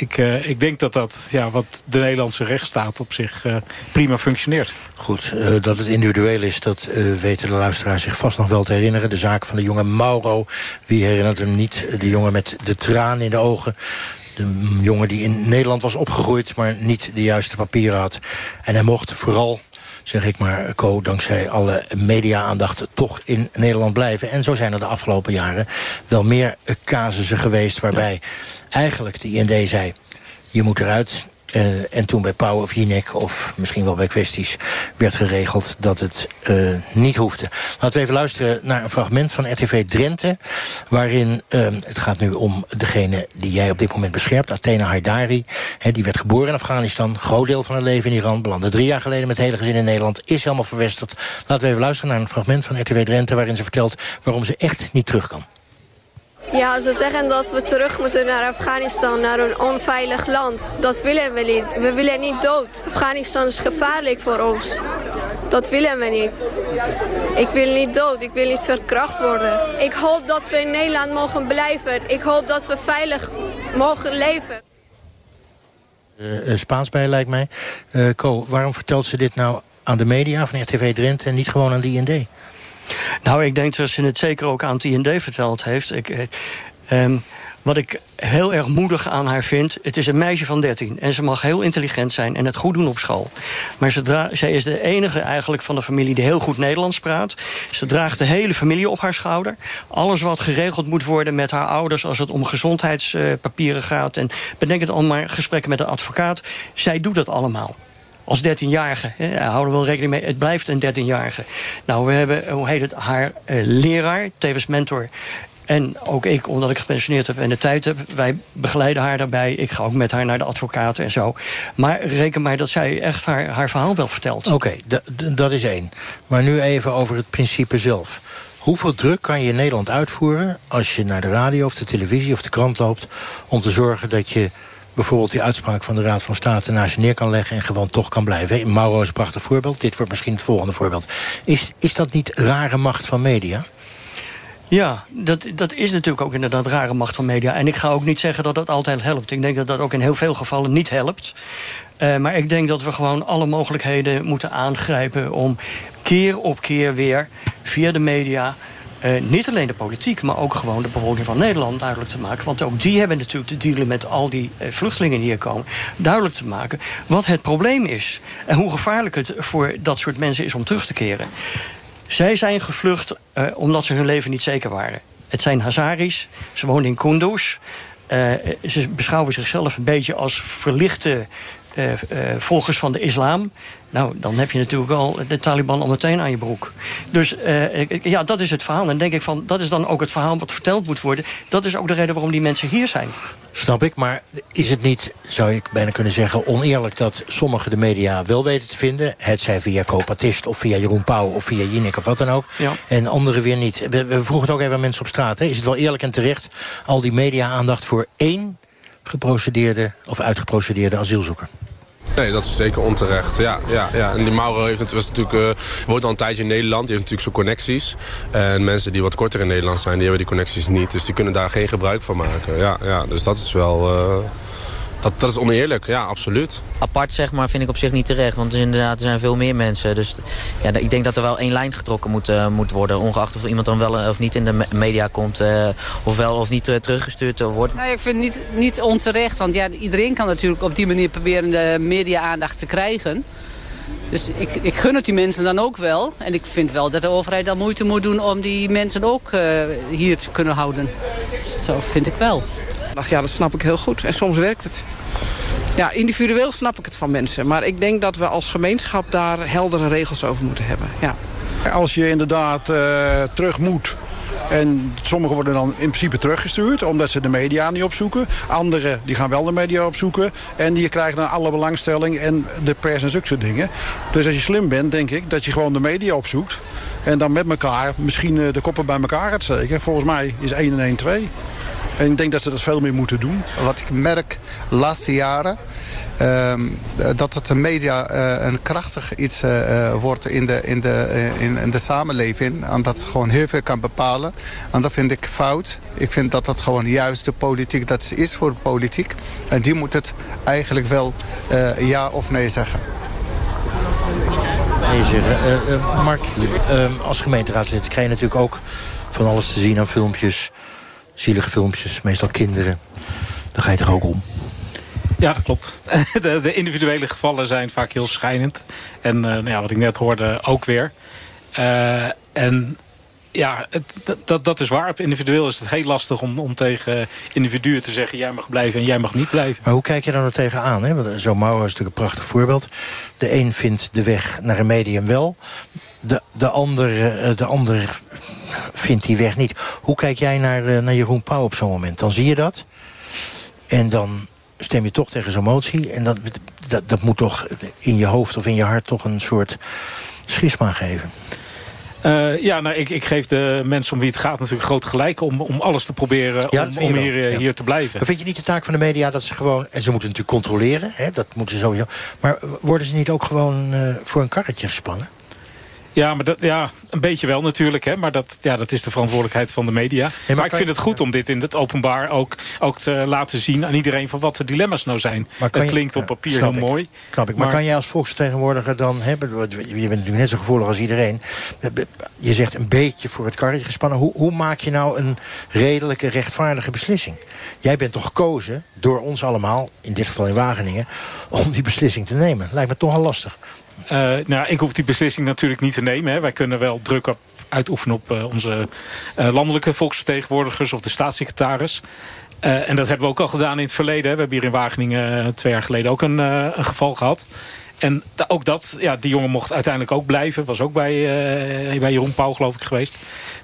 ik, uh, ik denk dat dat ja, wat de Nederlandse rechtsstaat op zich uh, prima functioneert. Goed, uh, dat het individueel is, dat weten de luisteraars zich vast nog wel te herinneren. De zaak van de jonge Mauro, wie herinnert hem niet? De jongen met de traan in de ogen. De jongen die in Nederland was opgegroeid, maar niet de juiste papieren had. En hij mocht vooral zeg ik maar, Co, dankzij alle media-aandacht toch in Nederland blijven. En zo zijn er de afgelopen jaren wel meer casussen geweest... waarbij eigenlijk de IND zei, je moet eruit... Uh, en toen bij Pauw of Jinek, of misschien wel bij kwesties... werd geregeld dat het uh, niet hoefde. Laten we even luisteren naar een fragment van RTV Drenthe... waarin, uh, het gaat nu om degene die jij op dit moment beschermt... Athena Haidari, die werd geboren in Afghanistan... groot deel van haar leven in Iran, belandde drie jaar geleden... met het hele gezin in Nederland, is helemaal verwesterd. Laten we even luisteren naar een fragment van RTV Drenthe... waarin ze vertelt waarom ze echt niet terug kan. Ja, ze zeggen dat we terug moeten naar Afghanistan, naar een onveilig land. Dat willen we niet. We willen niet dood. Afghanistan is gevaarlijk voor ons. Dat willen we niet. Ik wil niet dood, ik wil niet verkracht worden. Ik hoop dat we in Nederland mogen blijven. Ik hoop dat we veilig mogen leven. Uh, Spaans bij lijkt mij. Uh, Co, waarom vertelt ze dit nou aan de media van RTV Drenthe en niet gewoon aan de IND? Nou, ik denk dat ze het zeker ook aan het verteld heeft. Ik, um, wat ik heel erg moedig aan haar vind... het is een meisje van 13 en ze mag heel intelligent zijn... en het goed doen op school. Maar ze zij is de enige eigenlijk van de familie die heel goed Nederlands praat. Ze draagt de hele familie op haar schouder. Alles wat geregeld moet worden met haar ouders... als het om gezondheidspapieren gaat... en bedenk het allemaal gesprekken met de advocaat. Zij doet dat allemaal als 13-jarige. Houden we wel rekening mee, het blijft een 13-jarige. Nou, we hebben, hoe heet het, haar uh, leraar, tevens mentor... En ook ik, omdat ik gepensioneerd heb en de tijd heb... wij begeleiden haar daarbij. Ik ga ook met haar naar de advocaten en zo. Maar reken maar dat zij echt haar, haar verhaal wel vertelt. Oké, dat is één. Maar nu even over het principe zelf. Hoeveel druk kan je in Nederland uitvoeren... als je naar de radio of de televisie of de krant loopt... om te zorgen dat je bijvoorbeeld die uitspraak van de Raad van State naast je neer kan leggen en gewoon toch kan blijven. Mauro is een prachtig voorbeeld. Dit wordt misschien het volgende voorbeeld. Is, is dat niet rare macht van media? Ja, dat, dat is natuurlijk ook inderdaad rare macht van media. En ik ga ook niet zeggen dat dat altijd helpt. Ik denk dat dat ook in heel veel gevallen niet helpt. Uh, maar ik denk dat we gewoon alle mogelijkheden moeten aangrijpen... om keer op keer weer via de media uh, niet alleen de politiek, maar ook gewoon de bevolking van Nederland duidelijk te maken. Want ook die hebben natuurlijk te dealen met al die uh, vluchtelingen die hier komen. Duidelijk te maken wat het probleem is. En hoe gevaarlijk het voor dat soort mensen is om terug te keren. Zij zijn gevlucht uh, omdat ze hun leven niet zeker waren. Het zijn Hazaris, ze wonen in Kunduz. ze beschouwen zichzelf een beetje als verlichte volgers van de islam. Nou, dan heb je natuurlijk al de Taliban al meteen aan je broek. Dus uh, ja, dat is het verhaal. En denk ik van, dat is dan ook het verhaal wat verteld moet worden. Dat is ook de reden waarom die mensen hier zijn. Snap ik, maar is het niet, zou ik bijna kunnen zeggen... oneerlijk dat sommigen de media wel weten te vinden... het zij via Copatist of via Jeroen Pauw of via Jinek of wat dan ook... Ja. en anderen weer niet. We, we, vroegen het ook even aan mensen op straat. Hè. Is het wel eerlijk en terecht al die media-aandacht voor één geprocedeerde... of uitgeprocedeerde asielzoeker? Nee, dat is zeker onterecht. Ja, ja, ja. En die Mauro heeft, natuurlijk, uh, woont al een tijdje in Nederland. Die heeft natuurlijk zijn connecties. En mensen die wat korter in Nederland zijn, die hebben die connecties niet. Dus die kunnen daar geen gebruik van maken. Ja, ja. Dus dat is wel... Uh, dat, dat is oneerlijk, ja, absoluut. Apart zeg maar vind ik op zich niet terecht, want er, inderdaad, er zijn veel meer mensen. Dus ja, ik denk dat er wel één lijn getrokken moet, uh, moet worden. Ongeacht of iemand dan wel of niet in de media komt, uh, of wel of niet uh, teruggestuurd wordt. Nou, ik vind het niet, niet onterecht, want ja, iedereen kan natuurlijk op die manier proberen de media-aandacht te krijgen. Dus ik, ik gun het die mensen dan ook wel. En ik vind wel dat de overheid dan moeite moet doen om die mensen ook hier te kunnen houden. Zo vind ik wel. Ja, dat snap ik heel goed. En soms werkt het. Ja, individueel snap ik het van mensen. Maar ik denk dat we als gemeenschap daar heldere regels over moeten hebben. Ja. Als je inderdaad uh, terug moet... En sommigen worden dan in principe teruggestuurd... omdat ze de media niet opzoeken. Anderen die gaan wel de media opzoeken. En die krijgen dan alle belangstelling en de pers en zulke soort dingen. Dus als je slim bent, denk ik, dat je gewoon de media opzoekt. En dan met elkaar misschien eh, de koppen bij elkaar gaat steken. Volgens mij is 1 en 1 2. En ik denk dat ze dat veel meer moeten doen. Wat ik merk de laatste jaren... Uh, dat het de media uh, een krachtig iets uh, wordt in de, in, de, in, de samenleving. En dat ze gewoon heel veel kan bepalen. En dat vind ik fout. Ik vind dat dat gewoon juist de politiek, dat ze is voor de politiek. En die moet het eigenlijk wel ja of nee zeggen. Nee zeggen. Mark, ehm, als gemeenteraadslid krijg je natuurlijk ook van alles te zien aan filmpjes zielige filmpjes, meestal kinderen. Daar ga je toch ook om? Ja, dat klopt. De, de, individuele gevallen zijn vaak heel schijnend. En uh, nou ja, wat ik net hoorde ook weer. Uh, en ja, het, dat, dat is waar. Op individueel is het heel lastig om, om tegen individuen te zeggen... jij mag blijven en jij mag niet blijven. Maar hoe kijk je daar nou tegenaan? Zo'n Mauro is natuurlijk een prachtig voorbeeld. De een vindt de weg naar een medium wel. De, de, ander, eh, de ander vindt die weg niet. Hoe kijk jij naar, eh, naar Jeroen Pauw op zo'n moment? Dan zie je dat. En dan stem je toch tegen zo'n motie. En dat, dat, dat moet toch in je hoofd of in je hart toch een soort schisma geven. Uh, ja, nou, ik, ik geef de mensen om wie het gaat natuurlijk groot gelijk... om, om alles te proberen ja, om, om hier, ja. hier te blijven. Maar vind je niet de taak van de media dat ze gewoon... en ze moeten natuurlijk controleren, hè, dat moeten ze sowieso... maar worden ze niet ook gewoon uh, voor een karretje gespannen? Ja, maar dat, ja, een beetje wel natuurlijk. Hè, maar dat, ja, dat is de verantwoordelijkheid van de media. maar, ik vind het goed om dit in het openbaar ook, ook te laten zien aan iedereen... van wat de dilemma's nou zijn. Dat klinkt op papier heel mooi. Knap ik. Maar, kan jij als volksvertegenwoordiger dan... Hè, je bent natuurlijk net zo gevoelig als iedereen. Je zegt een beetje voor het karretje gespannen. Hoe, hoe maak je nou een redelijke, rechtvaardige beslissing? Jij bent toch gekozen door ons allemaal, in dit geval in Wageningen... om die beslissing te nemen. Lijkt me toch al lastig. Uh, nou, ik hoef die beslissing natuurlijk niet te nemen. Hè. Wij kunnen wel druk op, uitoefenen op uh, onze uh, landelijke volksvertegenwoordigers of de staatssecretaris. en dat hebben we ook al gedaan in het verleden. We hebben hier in Wageningen twee jaar geleden ook een, een geval gehad. En ook dat, ja, die jongen mocht uiteindelijk ook blijven. Was ook bij, uh, bij Jeroen Pauw geloof ik geweest.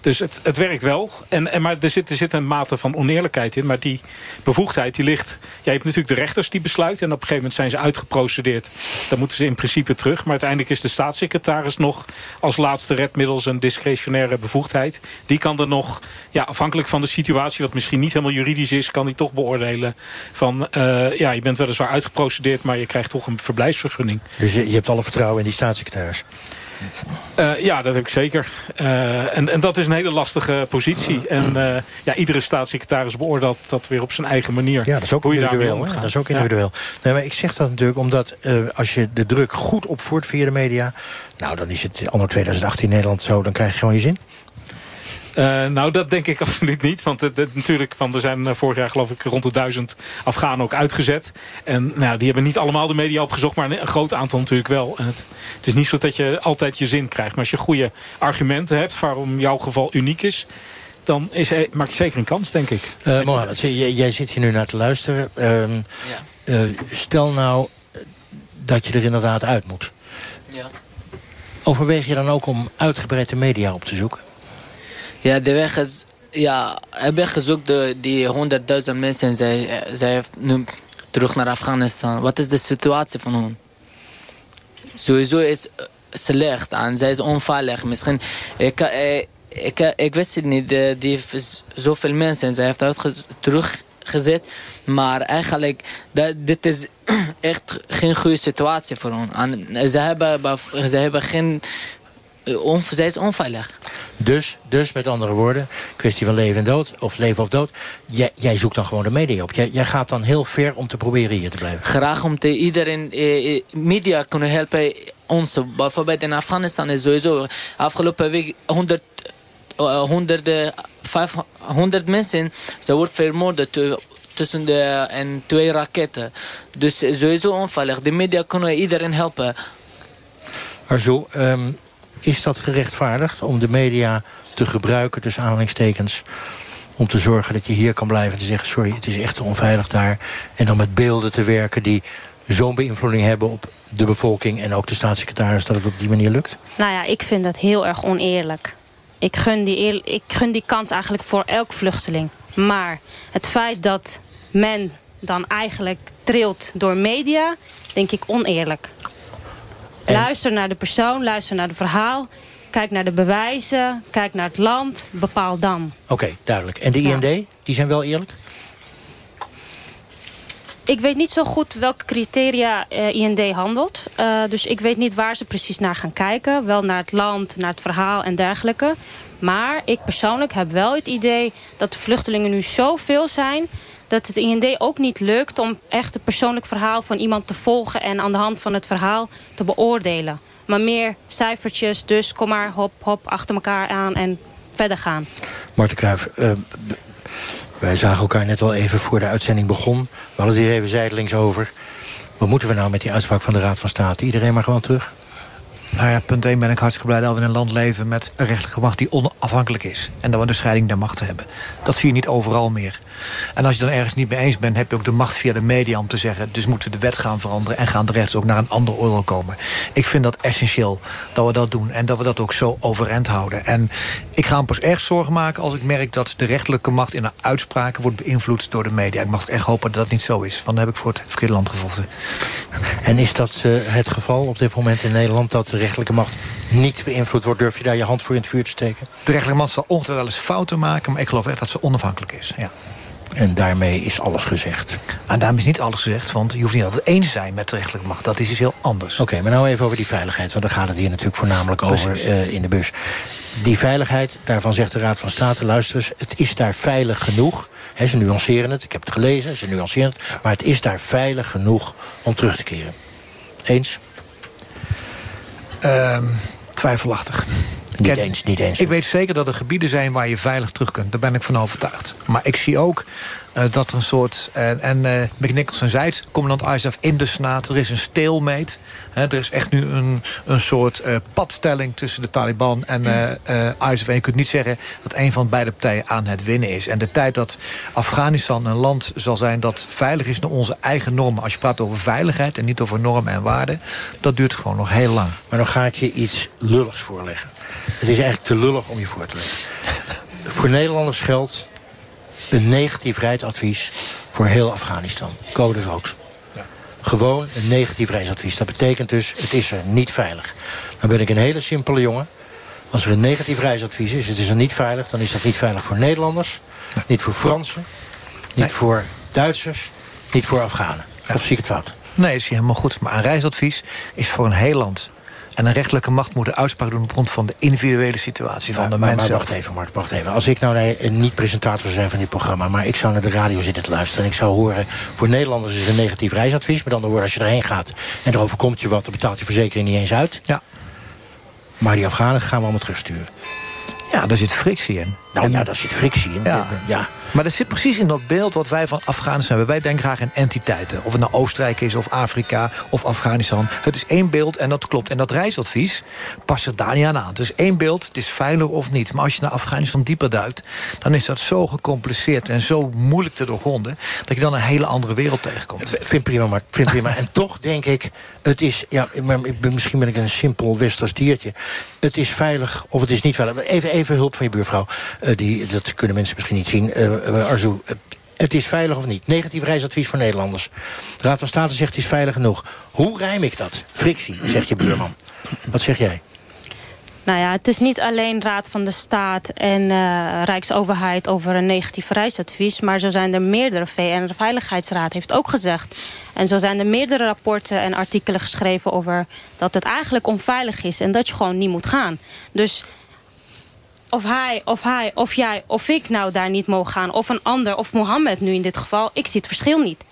Dus het, het werkt wel. En, en, maar er zit, er zit een mate van oneerlijkheid in. Maar die bevoegdheid die ligt... Jij hebt natuurlijk de rechters die besluiten. En op een gegeven moment zijn ze uitgeprocedeerd. Dan moeten ze in principe terug. Maar uiteindelijk is de staatssecretaris nog als laatste redmiddel... een discretionaire bevoegdheid. Die kan er nog, ja, afhankelijk van de situatie... wat misschien niet helemaal juridisch is... kan die toch beoordelen van... Uh, ja, je bent weliswaar uitgeprocedeerd... maar je krijgt toch een verblijfsvergunning. Dus je, je hebt alle vertrouwen in die staatssecretaris? Uh, ja, dat heb ik zeker. Uh, en, en dat is een hele lastige positie. En uh, ja, iedere staatssecretaris beoordeelt dat weer op zijn eigen manier. Ja, dat is ook hoe individueel. Dat is ook individueel. Ja. Nee, maar ik zeg dat natuurlijk omdat als je de druk goed opvoert via de media... nou, dan is het anno 2018 in Nederland zo, dan krijg je gewoon je zin. Uh, nou, dat denk ik absoluut niet. Want het, het, natuurlijk, van, er zijn uh, vorig jaar geloof ik rond de duizend Afghanen ook uitgezet. En nou, die hebben niet allemaal de media opgezocht, maar een, een groot aantal natuurlijk wel. En het, het, is niet zo dat je altijd je zin krijgt. Maar als je goede argumenten hebt waarom jouw geval uniek is... dan is, maak je zeker een kans, denk ik. Uh, Mohamed, jij, jij, zit hier nu naar te luisteren. Ehm, ja. stel nou dat je er inderdaad uit moet. Ja. Overweeg je dan ook om uitgebreid de media op te zoeken? Ja, de weg is... Ja, heb ik gezocht de, die 100.000 mensen. Zij, zij nu terug naar Afghanistan. Wat is de situatie van hen? Sowieso is slecht en zij is onveilig. Misschien... Ik, ik, ik, ik wist het niet. Die, zoveel mensen. Zij heeft teruggezet. Maar eigenlijk, dat, dit is echt geen goede situatie voor hen. En ze hebben, ze hebben geen zij is onveilig. Dus, dus, met andere woorden, kwestie van leven en dood, of leven of dood. Jij, jij zoekt dan gewoon de media op. Jij, jij, gaat dan heel ver om te proberen hier te blijven. Graag om te iedereen, eh, media kunnen helpen ons. Bijvoorbeeld in Afghanistan is sowieso afgelopen week 100, uh, 100, 500 mensen, ze wordt vermoord tussen de en twee raketten. Dus sowieso onveilig. De media kunnen iedereen helpen. Arzo, um, is dat gerechtvaardigd om de media te gebruiken, tussen aanhalingstekens... om te zorgen dat je hier kan blijven en te zeggen... sorry, het is echt onveilig daar. En dan met beelden te werken die zo'n beïnvloeding hebben op de bevolking... en ook de staatssecretaris, dat het op die manier lukt? Nou ja, ik vind dat heel erg oneerlijk. Ik gun die, ik gun die kans eigenlijk voor elk vluchteling. Maar het feit dat men dan eigenlijk trilt door media... denk ik oneerlijk. Luister naar de persoon, luister naar het verhaal. Kijk naar de bewijzen, kijk naar het land, bepaal dan. Oké, duidelijk. En de IND, die zijn wel eerlijk? Ik weet niet zo goed welke criteria uh, IND handelt. Uh, dus ik weet niet waar ze precies naar gaan kijken. Wel naar het land, naar het verhaal en dergelijke. Maar ik persoonlijk heb wel het idee dat de vluchtelingen nu zoveel zijn dat het IND ook niet lukt om echt het persoonlijk verhaal van iemand te volgen... en aan de hand van het verhaal te beoordelen. Maar meer cijfertjes, dus kom maar hop, hop, achter elkaar aan en verder gaan. Marten Kruijf, uh, wij zagen elkaar net al even voor de uitzending begon. We hadden het hier even zijdelings over. Wat moeten we nou met die uitspraak van de Raad van State? Iedereen maar gewoon terug? Nou ja, punt 1 ben ik hartstikke blij dat we in een land leven... met een rechtelijke macht die onafhankelijk is. En dat we de scheiding der machten hebben. Dat zie je niet overal meer. En als je dan ergens niet mee eens bent... heb je ook de macht via de media om te zeggen... dus moeten we de wet gaan veranderen... en gaan de rechts ook naar een ander oordeel komen. Ik vind dat essentieel dat we dat doen. En dat we dat ook zo overeind houden. En ik ga me pas erg zorgen maken als ik merk... dat de rechterlijke macht in haar uitspraken wordt beïnvloed door de media. Ik mag echt hopen dat dat niet zo is. Want dan heb ik voor het verkeerde land gevochten. En is dat uh, het geval op dit moment in Nederland... dat de rechterlijke macht niet beïnvloed wordt... durf je daar je hand voor in het vuur te steken? De rechterlijke macht zal ongetwijfeld wel eens fouten maken... maar ik geloof echt dat ze onafhankelijk is, ja. En daarmee is alles gezegd. En daarmee is niet alles gezegd, want je hoeft niet altijd eens te zijn met de rechterlijke macht. Dat is iets heel anders. Oké, maar nou even over die veiligheid, want daar gaat het hier natuurlijk voornamelijk over uh, in de bus. Die veiligheid, daarvan zegt de Raad van State, luister eens, het is daar veilig genoeg. He, ze nuanceren het, ik heb het gelezen, ze nuanceren het. Maar het is daar veilig genoeg om terug te keren. Eens? Um, twijfelachtig. Niet Ken, eens, niet eens. Ik weet zeker dat er gebieden zijn waar je veilig terug kunt. Daar ben ik van overtuigd. Maar ik zie ook Eh, dat er een soort... en en uh, McNicholson zei het, commandant ISAF in de Senaat. Er is een stalemate. Er is echt nu een, een soort uh, padstelling tussen de Taliban en uh, ISAF. En je kunt niet zeggen dat een van beide partijen aan het winnen is. En de tijd dat Afghanistan een land zal zijn dat veilig is naar onze eigen normen. Als je praat over veiligheid en niet over normen en waarden. Dat duurt gewoon nog heel lang. Maar dan ga ik je iets lulligs voorleggen. Het is eigenlijk te lullig om je voor te leggen. voor Nederlanders geldt een negatief reisadvies voor heel Afghanistan. Code rood. Ja. Gewoon een negatief reisadvies. Dat betekent dus, het is er niet veilig. Dan ben ik een hele simpele jongen. Als er een negatief reisadvies is, het is er niet veilig... dan is dat niet veilig voor Nederlanders, niet voor Fransen... niet nee. voor Duitsers, niet voor Afghanen. Ja. Of zie ik het fout? Nee, dat is helemaal goed. Maar een reisadvies is voor een heel land en een rechtelijke macht moet een uitspraak doen op grond van de individuele situatie van de maar, mensen. Maar wacht even, Mark, wacht even. Als ik nou nee, niet presentator zou zijn van dit programma, maar ik zou naar de radio zitten te luisteren en ik zou horen, voor Nederlanders is het een negatief reisadvies. Met andere woorden, als je erheen gaat en er overkomt je wat, dan betaalt je verzekering niet eens uit. Ja. Maar die Afghanen gaan we allemaal terugsturen. Ja, daar zit frictie in. Nou en, ja, daar zit frictie in. Ja. ja. Maar dat zit precies in dat beeld wat wij van Afghanistan hebben. Wij denken graag in entiteiten. Of het nou Oostenrijk is, of Afrika, of Afghanistan. Het is één beeld en dat klopt. En dat reisadvies past zich daar niet aan aan. Het is één beeld, het is veilig of niet. Maar als je naar Afghanistan dieper duikt... dan is dat zo gecompliceerd en zo moeilijk te doorgronden... dat je dan een hele andere wereld tegenkomt. Vind prima, maar vind prima. en toch denk ik, het is... Ja, misschien ben ik een simpel westers diertje. Het is veilig of het is niet veilig. Even, even hulp van je buurvrouw. Uh, die, dat kunnen mensen misschien niet zien. Uh, Arzu, het is veilig of niet? Negatief reisadvies voor Nederlanders. De Raad van State zegt het is veilig genoeg. Hoe rijm ik dat? Frictie, zegt je buurman. Wat zeg jij? Nou ja, het is niet alleen Raad van de Staat en uh, Rijksoverheid over een negatief reisadvies. Maar zo zijn er meerdere. VN Veiligheidsraad heeft ook gezegd. En zo zijn er meerdere rapporten en artikelen geschreven over dat het eigenlijk onveilig is. En dat je gewoon niet moet gaan. Dus of hij, of hij, of jij, of ik nou daar niet mogen gaan... of een ander, of Mohammed nu in dit geval... ik zie het verschil niet.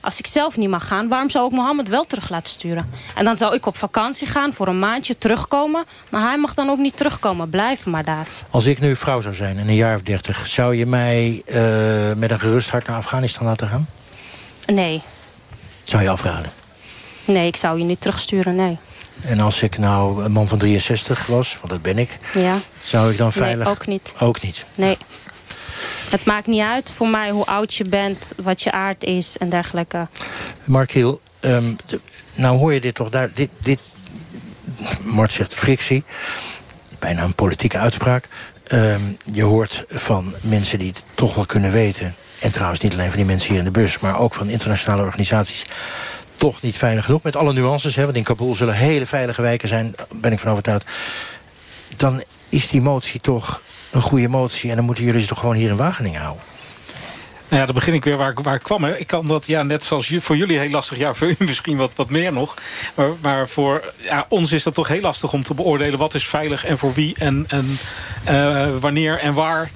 Als ik zelf niet mag gaan, waarom zou ik Mohammed wel terug laten sturen? En dan zou ik op vakantie gaan, voor een maandje terugkomen... maar hij mag dan ook niet terugkomen, blijven maar daar. Als ik nu vrouw zou zijn, in een jaar of dertig... zou je mij uh, met een gerust hart naar Afghanistan laten gaan? Nee. Zou je afraden? Nee, ik zou je niet terugsturen, nee. En als ik nou een man van 63 was, want dat ben ik... Ja. Zou ik dan veilig... Nee, ook niet. Ook niet? Nee. Het maakt niet uit voor mij hoe oud je bent, wat je aard is en dergelijke. Mark Hiel, um, nou hoor je dit toch daar... Dit, dit, Mart zegt frictie, bijna een politieke uitspraak. Um, je hoort van mensen die het toch wel kunnen weten... en trouwens niet alleen van die mensen hier in de bus... maar ook van internationale organisaties toch niet veilig genoeg. Met alle nuances, hè, want in Kabul zullen hele veilige wijken zijn... ben ik van overtuigd. Dan is die motie toch een goede motie... en dan moeten jullie ze toch gewoon hier in Wageningen houden. Nou ja, dan begin ik weer waar, waar ik kwam. Ik kan dat, ja, net zoals voor jullie heel lastig. Ja, voor u misschien wat, wat meer nog. Maar, maar voor ja, ons is dat toch heel lastig om te beoordelen... wat is veilig en voor wie en, en uh, wanneer en waar...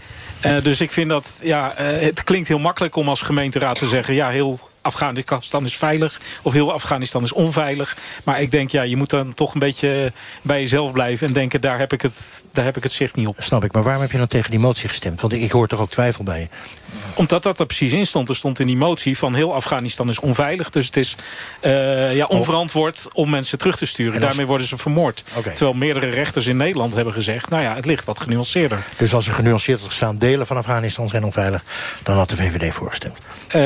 Uh, dus ik vind dat, ja, uh, het klinkt heel makkelijk om als gemeenteraad te zeggen... ja, heel Afghanistan is veilig of heel Afghanistan is onveilig. Maar ik denk, ja, je moet dan toch een beetje bij jezelf blijven... en denken, daar heb ik het, daar heb ik het zicht niet op. Snap ik, maar waarom heb je dan tegen die motie gestemd? Want ik hoor toch ook twijfel bij je? Omdat dat er precies in stond. Er stond in die motie van heel Afghanistan is onveilig. Dus het is uh, ja, onverantwoord om mensen terug te sturen. Als... Daarmee worden ze vermoord. Okay. Terwijl meerdere rechters in Nederland hebben gezegd... nou ja, het ligt wat genuanceerder. Dus als er genuanceerd gestaan... delen van Afghanistan zijn onveilig... dan had de VVD voorgestemd? Uh,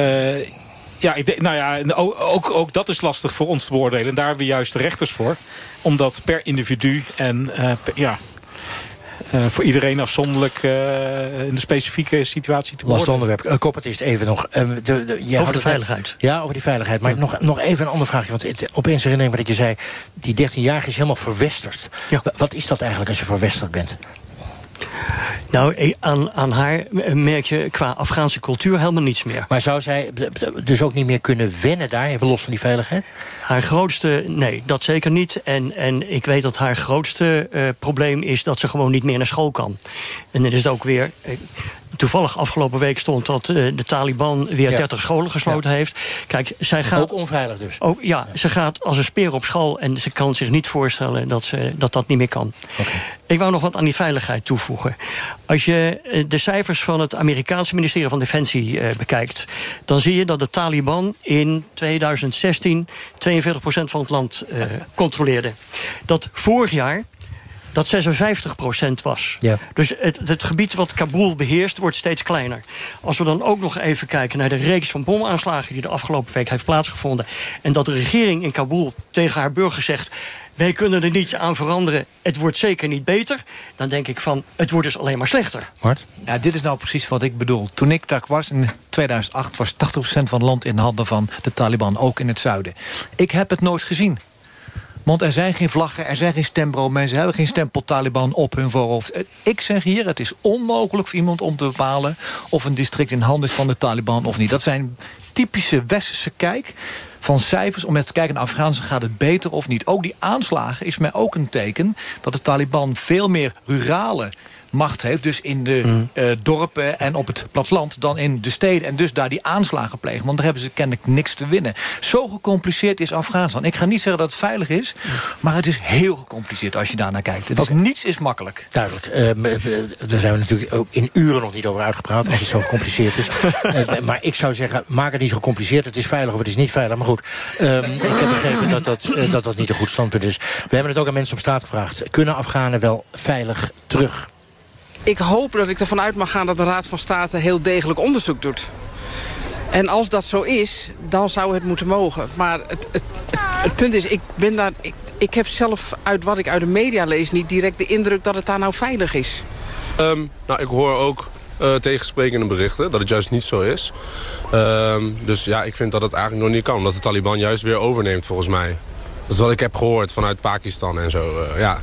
ja, ik denk, nou ja, ook, ook dat is lastig voor ons te beoordelen. En daar hebben we juist de rechters voor. Omdat per individu en uh, per, ja, uh, voor iedereen afzonderlijk uh, in de specifieke situatie te Lastig onderwerp. Uh, Kop het is even nog. De, de, over de veiligheid. ja, over die veiligheid. Maar ja. nog, nog even een ander vraagje. Want het, opeens herinner ik me dat je zei... die 13-jarige is helemaal verwesterd. Ja. Wat is dat eigenlijk als je verwesterd bent? Nou, aan, aan haar merk je qua Afghaanse cultuur helemaal niets meer. Maar zou zij dus ook niet meer kunnen wennen daar, even los van die veiligheid? Haar grootste, nee, dat zeker niet. En, en ik weet dat haar grootste uh, probleem is dat ze gewoon niet meer naar school kan. En dan is het ook weer... Uh, toevallig afgelopen week stond dat uh, de Taliban weer ja. 30 scholen gesloten ja. heeft. Kijk, zij gaat... Ook onveilig dus? Ook, ja, ze gaat als een speer op school en ze kan zich niet voorstellen dat ze, dat, dat niet meer kan. Okay. Ik wou nog wat aan die veiligheid toevoegen. Als je eh, de cijfers van het Amerikaanse ministerie van Defensie eh, bekijkt... dan zie je dat de Taliban in 2016 42 van het land eh, controleerde. Dat vorig jaar dat 56% was. Ja. Dus het, het gebied wat Kabul beheerst wordt steeds kleiner. Als we dan ook nog even kijken naar de reeks van bomaanslagen... die de afgelopen week heeft plaatsgevonden... en dat de regering in Kabul tegen haar burgers zegt... wij kunnen er niets aan veranderen, het wordt zeker niet beter... dan denk ik van, het wordt dus alleen maar slechter. Mart? Ja, dit is nou precies wat ik bedoel. Toen ik daar was in 2008 was 80% van het land in handen van de Taliban, ook in het zuiden. Ik heb het nooit gezien. Want er zijn geen vlaggen, er zijn geen stembureau. Mensen hebben geen stempel Taliban op hun voorhoofd. Eh, Ik zeg hier, het is onmogelijk voor iemand om te bepalen... of een district in handen is van de Taliban of niet. Dat zijn typische westerse kijk van cijfers om met te kijken naar Afghanistan gaat het beter of niet. Ook die aanslagen is mij ook een teken dat de Taliban veel meer rurale macht heeft. Dus in de eh, dorpen en op het platteland dan in de steden. En dus daar die aanslagen plegen. Want daar hebben ze kennelijk niks te winnen. Zo gecompliceerd is Afghanistan. Ik ga niet zeggen dat het veilig is. Maar het is heel gecompliceerd als je daar naar kijkt. Het is, Niets is makkelijk. Duidelijk. Eh, eh, daar zijn we natuurlijk ook in uren nog niet over uitgepraat... als het zo gecompliceerd is. Maar ik zou zeggen, maak het niet zo gecompliceerd. Het is veilig of het is niet veilig. Maar goed, ehm, ik heb begrepen dat dat, dat dat niet een goed standpunt is. We hebben het ook aan mensen op straat gevraagd. Kunnen Afghanen wel veilig terug? Ik hoop dat ik ervan uit mag gaan dat de Raad van State heel degelijk onderzoek doet. En als dat zo is, dan zou het moeten mogen. Maar het, het, het, punt is, ik, ben daar, ik, heb zelf uit wat ik uit de media lees... niet direct de indruk dat het daar nou veilig is. Ehm, nou, ik hoor ook eh, tegensprekende berichten dat het juist niet zo is. Ehm, dus ja, ik vind dat het eigenlijk nog niet kan. Dat de Taliban juist weer overneemt, volgens mij. Dat is wat ik heb gehoord vanuit Pakistan en zo, eh, ja.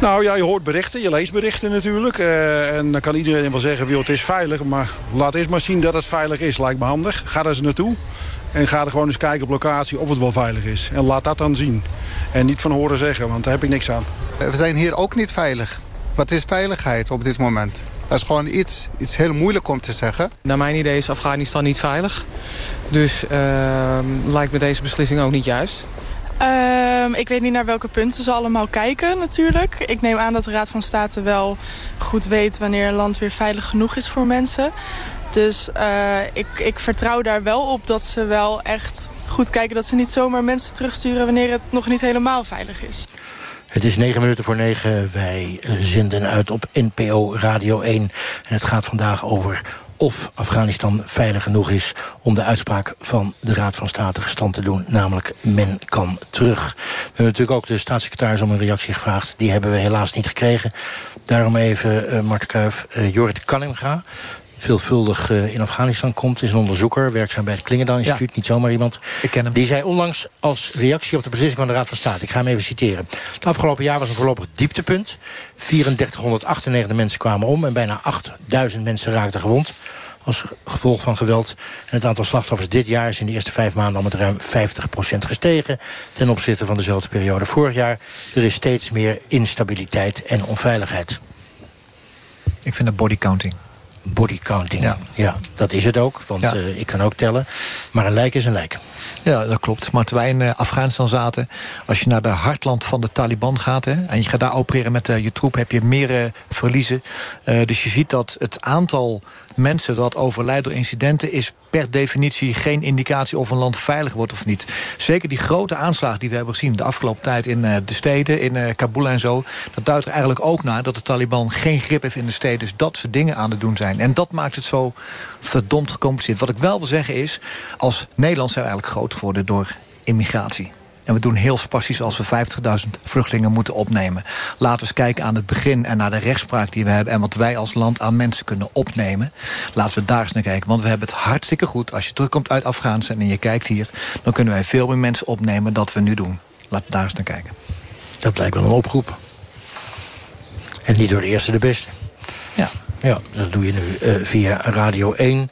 Nou ja, je hoort berichten, je leest berichten natuurlijk. eh, en dan kan iedereen wel zeggen, "Wil, het is veilig. Maar laat eens maar zien dat het veilig is, lijkt me handig. Ga daar eens naartoe. En ga er gewoon eens kijken op locatie of het wel veilig is. En laat dat dan zien. En niet van horen zeggen, want daar heb ik niks aan. We zijn hier ook niet veilig. Wat is veiligheid op dit moment? Dat is gewoon iets, iets heel moeilijk om te zeggen. Naar mijn idee is Afghanistan niet veilig. Dus ehm, lijkt me deze beslissing ook niet juist. Ehm, ik weet niet naar welke punten ze allemaal kijken natuurlijk. Ik neem aan dat de Raad van State wel goed weet wanneer een land weer veilig genoeg is voor mensen. Dus eh, ik, ik vertrouw daar wel op dat ze wel echt goed kijken dat ze niet zomaar mensen terugsturen wanneer het nog niet helemaal veilig is. Het is negen minuten voor negen. Wij zenden uit op NPO Radio 1. En het gaat vandaag over of Afghanistan veilig genoeg is... om de uitspraak van de Raad van State gestand te doen. Namelijk, men kan terug. We hebben natuurlijk ook de staatssecretaris om een reactie gevraagd. Die hebben we helaas niet gekregen. Daarom even, uh, Kuif, uh, Jorrit veelvuldig uh, in Afghanistan komt. is een onderzoeker, werkzaam bij het Klingendaal Instituut. Ja. Niet zomaar iemand. Ik ken hem. Die zei onlangs als reactie op de beslissing van de Raad van State. Ik ga hem even citeren. Het afgelopen jaar was een voorlopig dieptepunt. 3498 mensen kwamen om en bijna 8000 mensen raakten gewond als gevolg van geweld. En het aantal slachtoffers dit jaar is in de eerste vijf maanden al met ruim 50% gestegen... ten opzichte van dezelfde periode vorig jaar. Er is steeds meer instabiliteit en onveiligheid. Ik vind dat bodycounting. Bodycounting, ja. ja, dat is het ook. Want ja. uh, ik kan ook tellen. Maar een lijk is een lijk. Ja, dat klopt. Maar toen wij in uh, Afghanistan zaten... als je naar de hartland van de Taliban gaat... Hè, en je gaat daar opereren met uh, je troep... heb je meer verliezen. dus je ziet dat het aantal mensen dat overlijdt door incidenten... is per definitie geen indicatie of een land veilig wordt of niet. Zeker die grote aanslagen die we hebben gezien... de afgelopen tijd in uh, de steden, in uh, Kabul en zo... dat duidt er eigenlijk ook naar dat de Taliban geen grip heeft in de steden. Dus dat ze dingen aan het doen zijn. En dat maakt het zo verdomd gecompliceerd. Wat ik wel wil zeggen is... als Nederland zijn we eigenlijk groot geworden door immigratie. En we doen heel spastisch als we 50.000 vluchtelingen moeten opnemen. Laten we eens kijken aan het begin en naar de rechtspraak die we hebben... en wat wij als land aan mensen kunnen opnemen. Laten we daar eens naar kijken. Want we hebben het hartstikke goed. Als je terugkomt uit Afghanistan en je kijkt hier... dan kunnen wij veel meer mensen opnemen dan we nu doen. Laten we daar eens naar kijken. Dat lijkt wel een oproep. En niet door de eerste de beste. Ja. Ja, dat doe je nu uh, via Radio 1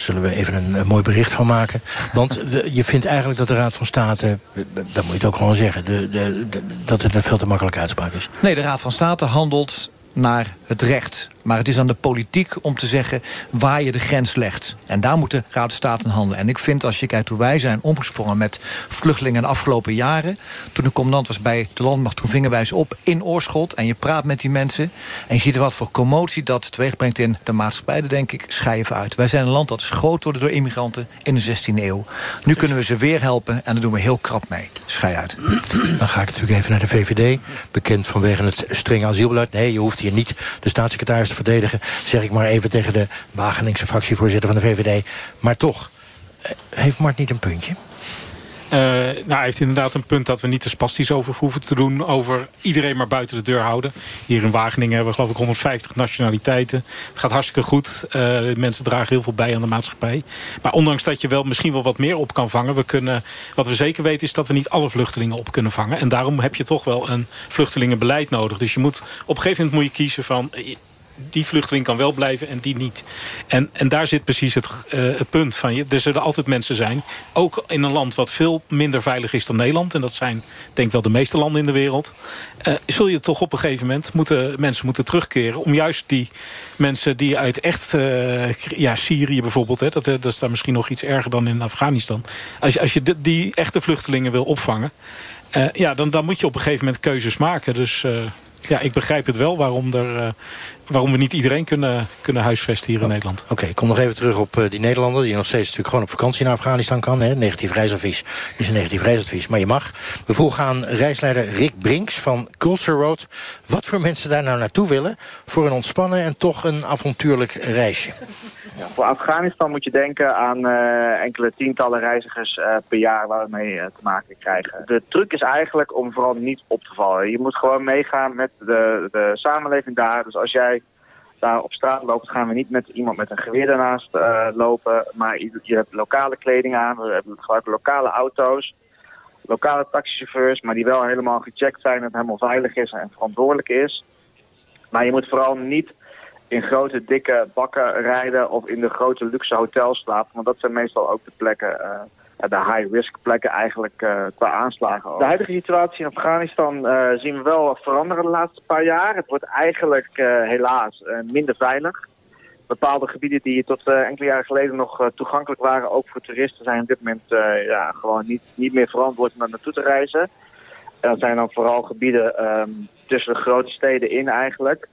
zullen we even een, mooi bericht van maken. Want je vindt eigenlijk dat de Raad van State... dat moet je het ook gewoon zeggen... De, de, dat het een veel te makkelijke uitspraak is. Nee, de Raad van State handelt naar het recht. Maar het is aan de politiek om te zeggen waar je de grens legt. En daar moet de Raad van State handelen. En ik vind als je kijkt hoe wij zijn omgesprongen met vluchtelingen de afgelopen jaren. Toen de commandant was bij de landmacht, toen vingen op in Oorschot. En je praat met die mensen. En je ziet wat voor commotie dat teweegbrengt in de maatschappij. denk ik, schij even uit. Wij zijn een land dat is groot worden door immigranten in de 16e eeuw. Nu kunnen we ze weer helpen en daar doen we heel krap mee. Schij uit. Dan ga ik natuurlijk even naar de VVD. Bekend vanwege het strenge asielbeleid. Nee, je hoeft hier niet de staatssecretaris te verdedigen. Zeg ik maar even tegen de Wageningse fractievoorzitter van de VVD. Maar toch, eh, heeft Mart niet een puntje? Uh, nou, hij heeft inderdaad een punt dat we niet te spastisch over hoeven te doen. Over iedereen maar buiten de deur houden. Hier in Wageningen hebben we geloof ik 150 nationaliteiten. Het gaat hartstikke goed. Uh, mensen dragen heel veel bij aan de maatschappij. Maar ondanks dat je wel misschien wel wat meer op kan vangen. We kunnen, wat we zeker weten is dat we niet alle vluchtelingen op kunnen vangen. En daarom heb je toch wel een vluchtelingenbeleid nodig. Dus je moet, op een gegeven moment moet je kiezen van die vluchteling kan wel blijven en die niet. En, en daar zit precies het, uh, het punt van. Je. Er zullen altijd mensen zijn, ook in een land wat veel minder veilig is dan Nederland. En dat zijn denk ik wel de meeste landen in de wereld. Uh, zul je toch op een gegeven moment moeten, mensen moeten terugkeren. Om juist die mensen die uit echt, uh, ja, Syrië bijvoorbeeld. Hè, dat, dat is daar misschien nog iets erger dan in Afghanistan. Als je, als je die, echte vluchtelingen wil opvangen. ja, dan, dan moet je op een gegeven moment keuzes maken. Dus ja, ik begrijp het wel waarom, er, waarom we niet iedereen kunnen, kunnen huisvesten hier in Nederland. Oké, ik kom nog even terug op uh, die Nederlander... die nog steeds natuurlijk gewoon op vakantie naar Afghanistan kan. Hè. Negatief reisadvies is een negatief reisadvies, maar je mag. We vroegen aan reisleider Rick Brinks van Culture Road... wat voor mensen daar nou naartoe willen... voor een ontspannen en toch een avontuurlijk reisje. Ja, voor Afghanistan moet je denken aan uh, enkele tientallen reizigers uh, per jaar waar we mee uh, te maken krijgen. De truc is eigenlijk om vooral niet op te vallen. Je moet gewoon meegaan met de, de samenleving daar. Dus als jij op straat loopt, gaan we niet met iemand met een geweer daarnaast lopen. Maar je, hebt lokale kleding aan, we gebruiken lokale auto's. Lokale taxichauffeurs, maar die wel helemaal gecheckt zijn het helemaal veilig is en verantwoordelijk is. Maar je moet vooral niet in grote, dikke bakken rijden of in de grote luxe hotels slapen. Want dat zijn meestal ook de plekken, uh, de high-risk plekken eigenlijk uh, qua aanslagen. Ook. De huidige situatie in Afghanistan uh, zien we wel veranderen de laatste paar jaar. Het wordt eigenlijk helaas minder veilig. Bepaalde gebieden die tot enkele jaren geleden nog toegankelijk waren, ook voor toeristen, zijn op dit moment ja, gewoon niet, niet meer verantwoord om daar naartoe te reizen. En dat zijn dan vooral gebieden um, tussen de grote steden in eigenlijk.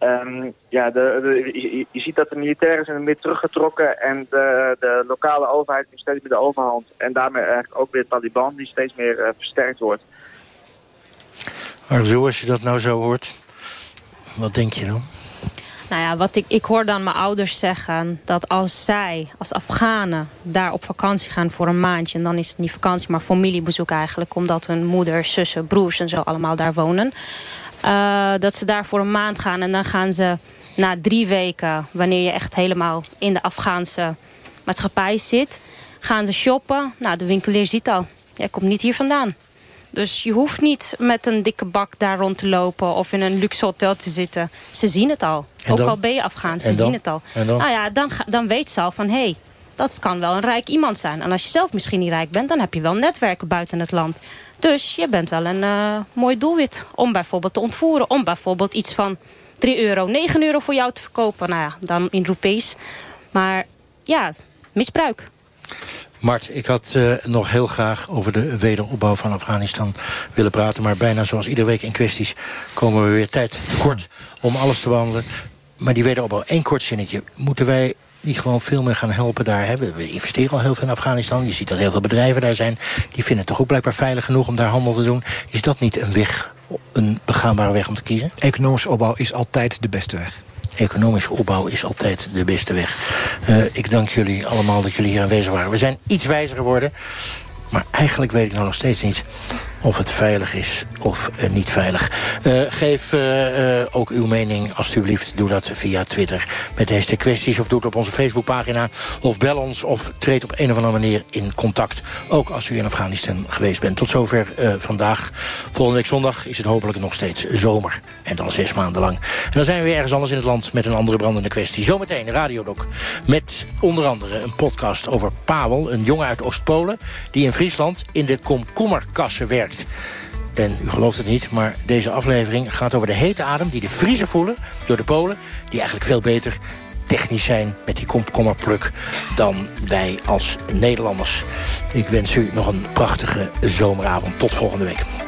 Um, ja, de, de, je, je, ziet dat de militairen zijn meer teruggetrokken en de, de lokale overheid heeft steeds meer de overhand. En daarmee eigenlijk ook weer de Taliban die steeds meer uh, versterkt wordt. Arzo, als je dat nou zo hoort, wat denk je dan? Nou ja, wat ik, ik hoor dan mijn ouders zeggen... dat als zij, als Afghanen, daar op vakantie gaan voor een maandje... en dan is het niet vakantie, maar familiebezoek eigenlijk... omdat hun moeders, zussen, broers en zo allemaal daar wonen... Uh, dat ze daar voor een maand gaan en dan gaan ze na drie weken... wanneer je echt helemaal in de Afghaanse maatschappij zit... gaan ze shoppen. Nou, de winkelier ziet al, jij komt niet hier vandaan. Dus je hoeft niet met een dikke bak daar rond te lopen... of in een luxe hotel te zitten. Ze zien het al. Ook al ben je Afghaans, ze zien het al. Nou ja, dan, dan weet ze al van... hé, hey, dat kan wel een rijk iemand zijn. En als je zelf misschien niet rijk bent... dan heb je wel netwerken buiten het land. Dus je bent wel een uh, mooi doelwit om bijvoorbeeld te ontvoeren. Om bijvoorbeeld iets van 3 euro, 9 euro voor jou te verkopen. Nou ja, dan in roepees. Maar ja, misbruik. Mart, ik had uh, nog heel graag over de wederopbouw van Afghanistan willen praten. Maar bijna zoals iedere week in kwesties komen we weer tijd tekort om alles te behandelen. Maar die wederopbouw, één kort zinnetje. Moeten wij niet gewoon veel meer gaan helpen daar. Hè. We investeren al heel veel in Afghanistan. Je ziet dat heel veel bedrijven daar zijn. Die vinden het toch ook blijkbaar veilig genoeg om daar handel te doen. Is dat niet een weg, een begaanbare weg om te kiezen? Economische opbouw is altijd de beste weg. Economische opbouw is altijd de beste weg. Uh, ik dank jullie allemaal dat jullie hier aanwezig waren. We zijn iets wijzer geworden. Maar eigenlijk weet ik nou nog steeds niet of het veilig is of uh, niet veilig. Uh, geef uh, ook uw mening alstublieft. Doe dat via Twitter met deze kwesties... of doe het op onze Facebookpagina. Of bel ons of treed op een of andere manier in contact. Ook als u in Afghanistan geweest bent. Tot zover vandaag. Volgende week zondag is het hopelijk nog steeds zomer. En dan zes maanden lang. En dan zijn we weer ergens anders in het land... met een andere brandende kwestie. Zometeen Radiodok. Met onder andere een podcast over Pavel. Een jongen uit Oost-Polen... die in Friesland in de komkommerkassen werkt. En u gelooft het niet, maar deze aflevering gaat over de hete adem... die de Vriezen voelen door de Polen... die eigenlijk veel beter technisch zijn met die komkommerpluk... dan wij als Nederlanders. Ik wens u nog een prachtige zomeravond. Tot volgende week.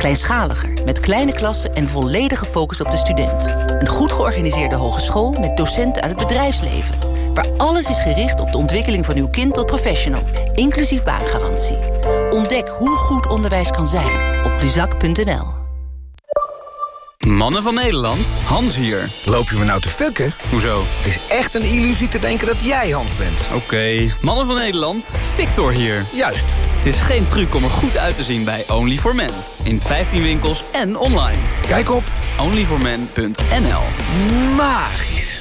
Kleinschaliger, met kleine klassen en volledige focus op de student. Een goed georganiseerde hogeschool met docenten uit het bedrijfsleven. Waar alles is gericht op de ontwikkeling van uw kind tot professional. Inclusief baangarantie. Ontdek hoe goed onderwijs kan zijn op luzak.nl. Mannen van Nederland, Hans hier. Loop je me nou te fucken? Hoezo? Het is echt een illusie te denken dat jij Hans bent. Oké, Mannen van Nederland, Victor hier. Juist. Het is geen truc om er goed uit te zien bij Only for Men. In 15 winkels en online. Kijk op onlyformen.nl Magisch.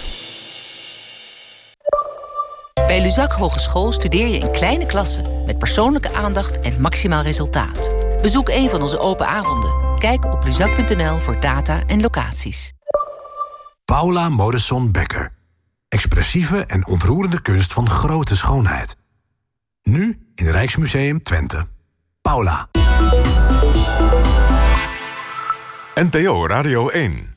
Bij Luzak Hogeschool studeer je in kleine klassen... met persoonlijke aandacht en maximaal resultaat. Bezoek een van onze open avonden. Kijk op luzak.nl voor data en locaties. Paula Modesson Becker. Expressieve en ontroerende kunst van grote schoonheid. Nu in Rijksmuseum Twente. Paula. NPO Radio 1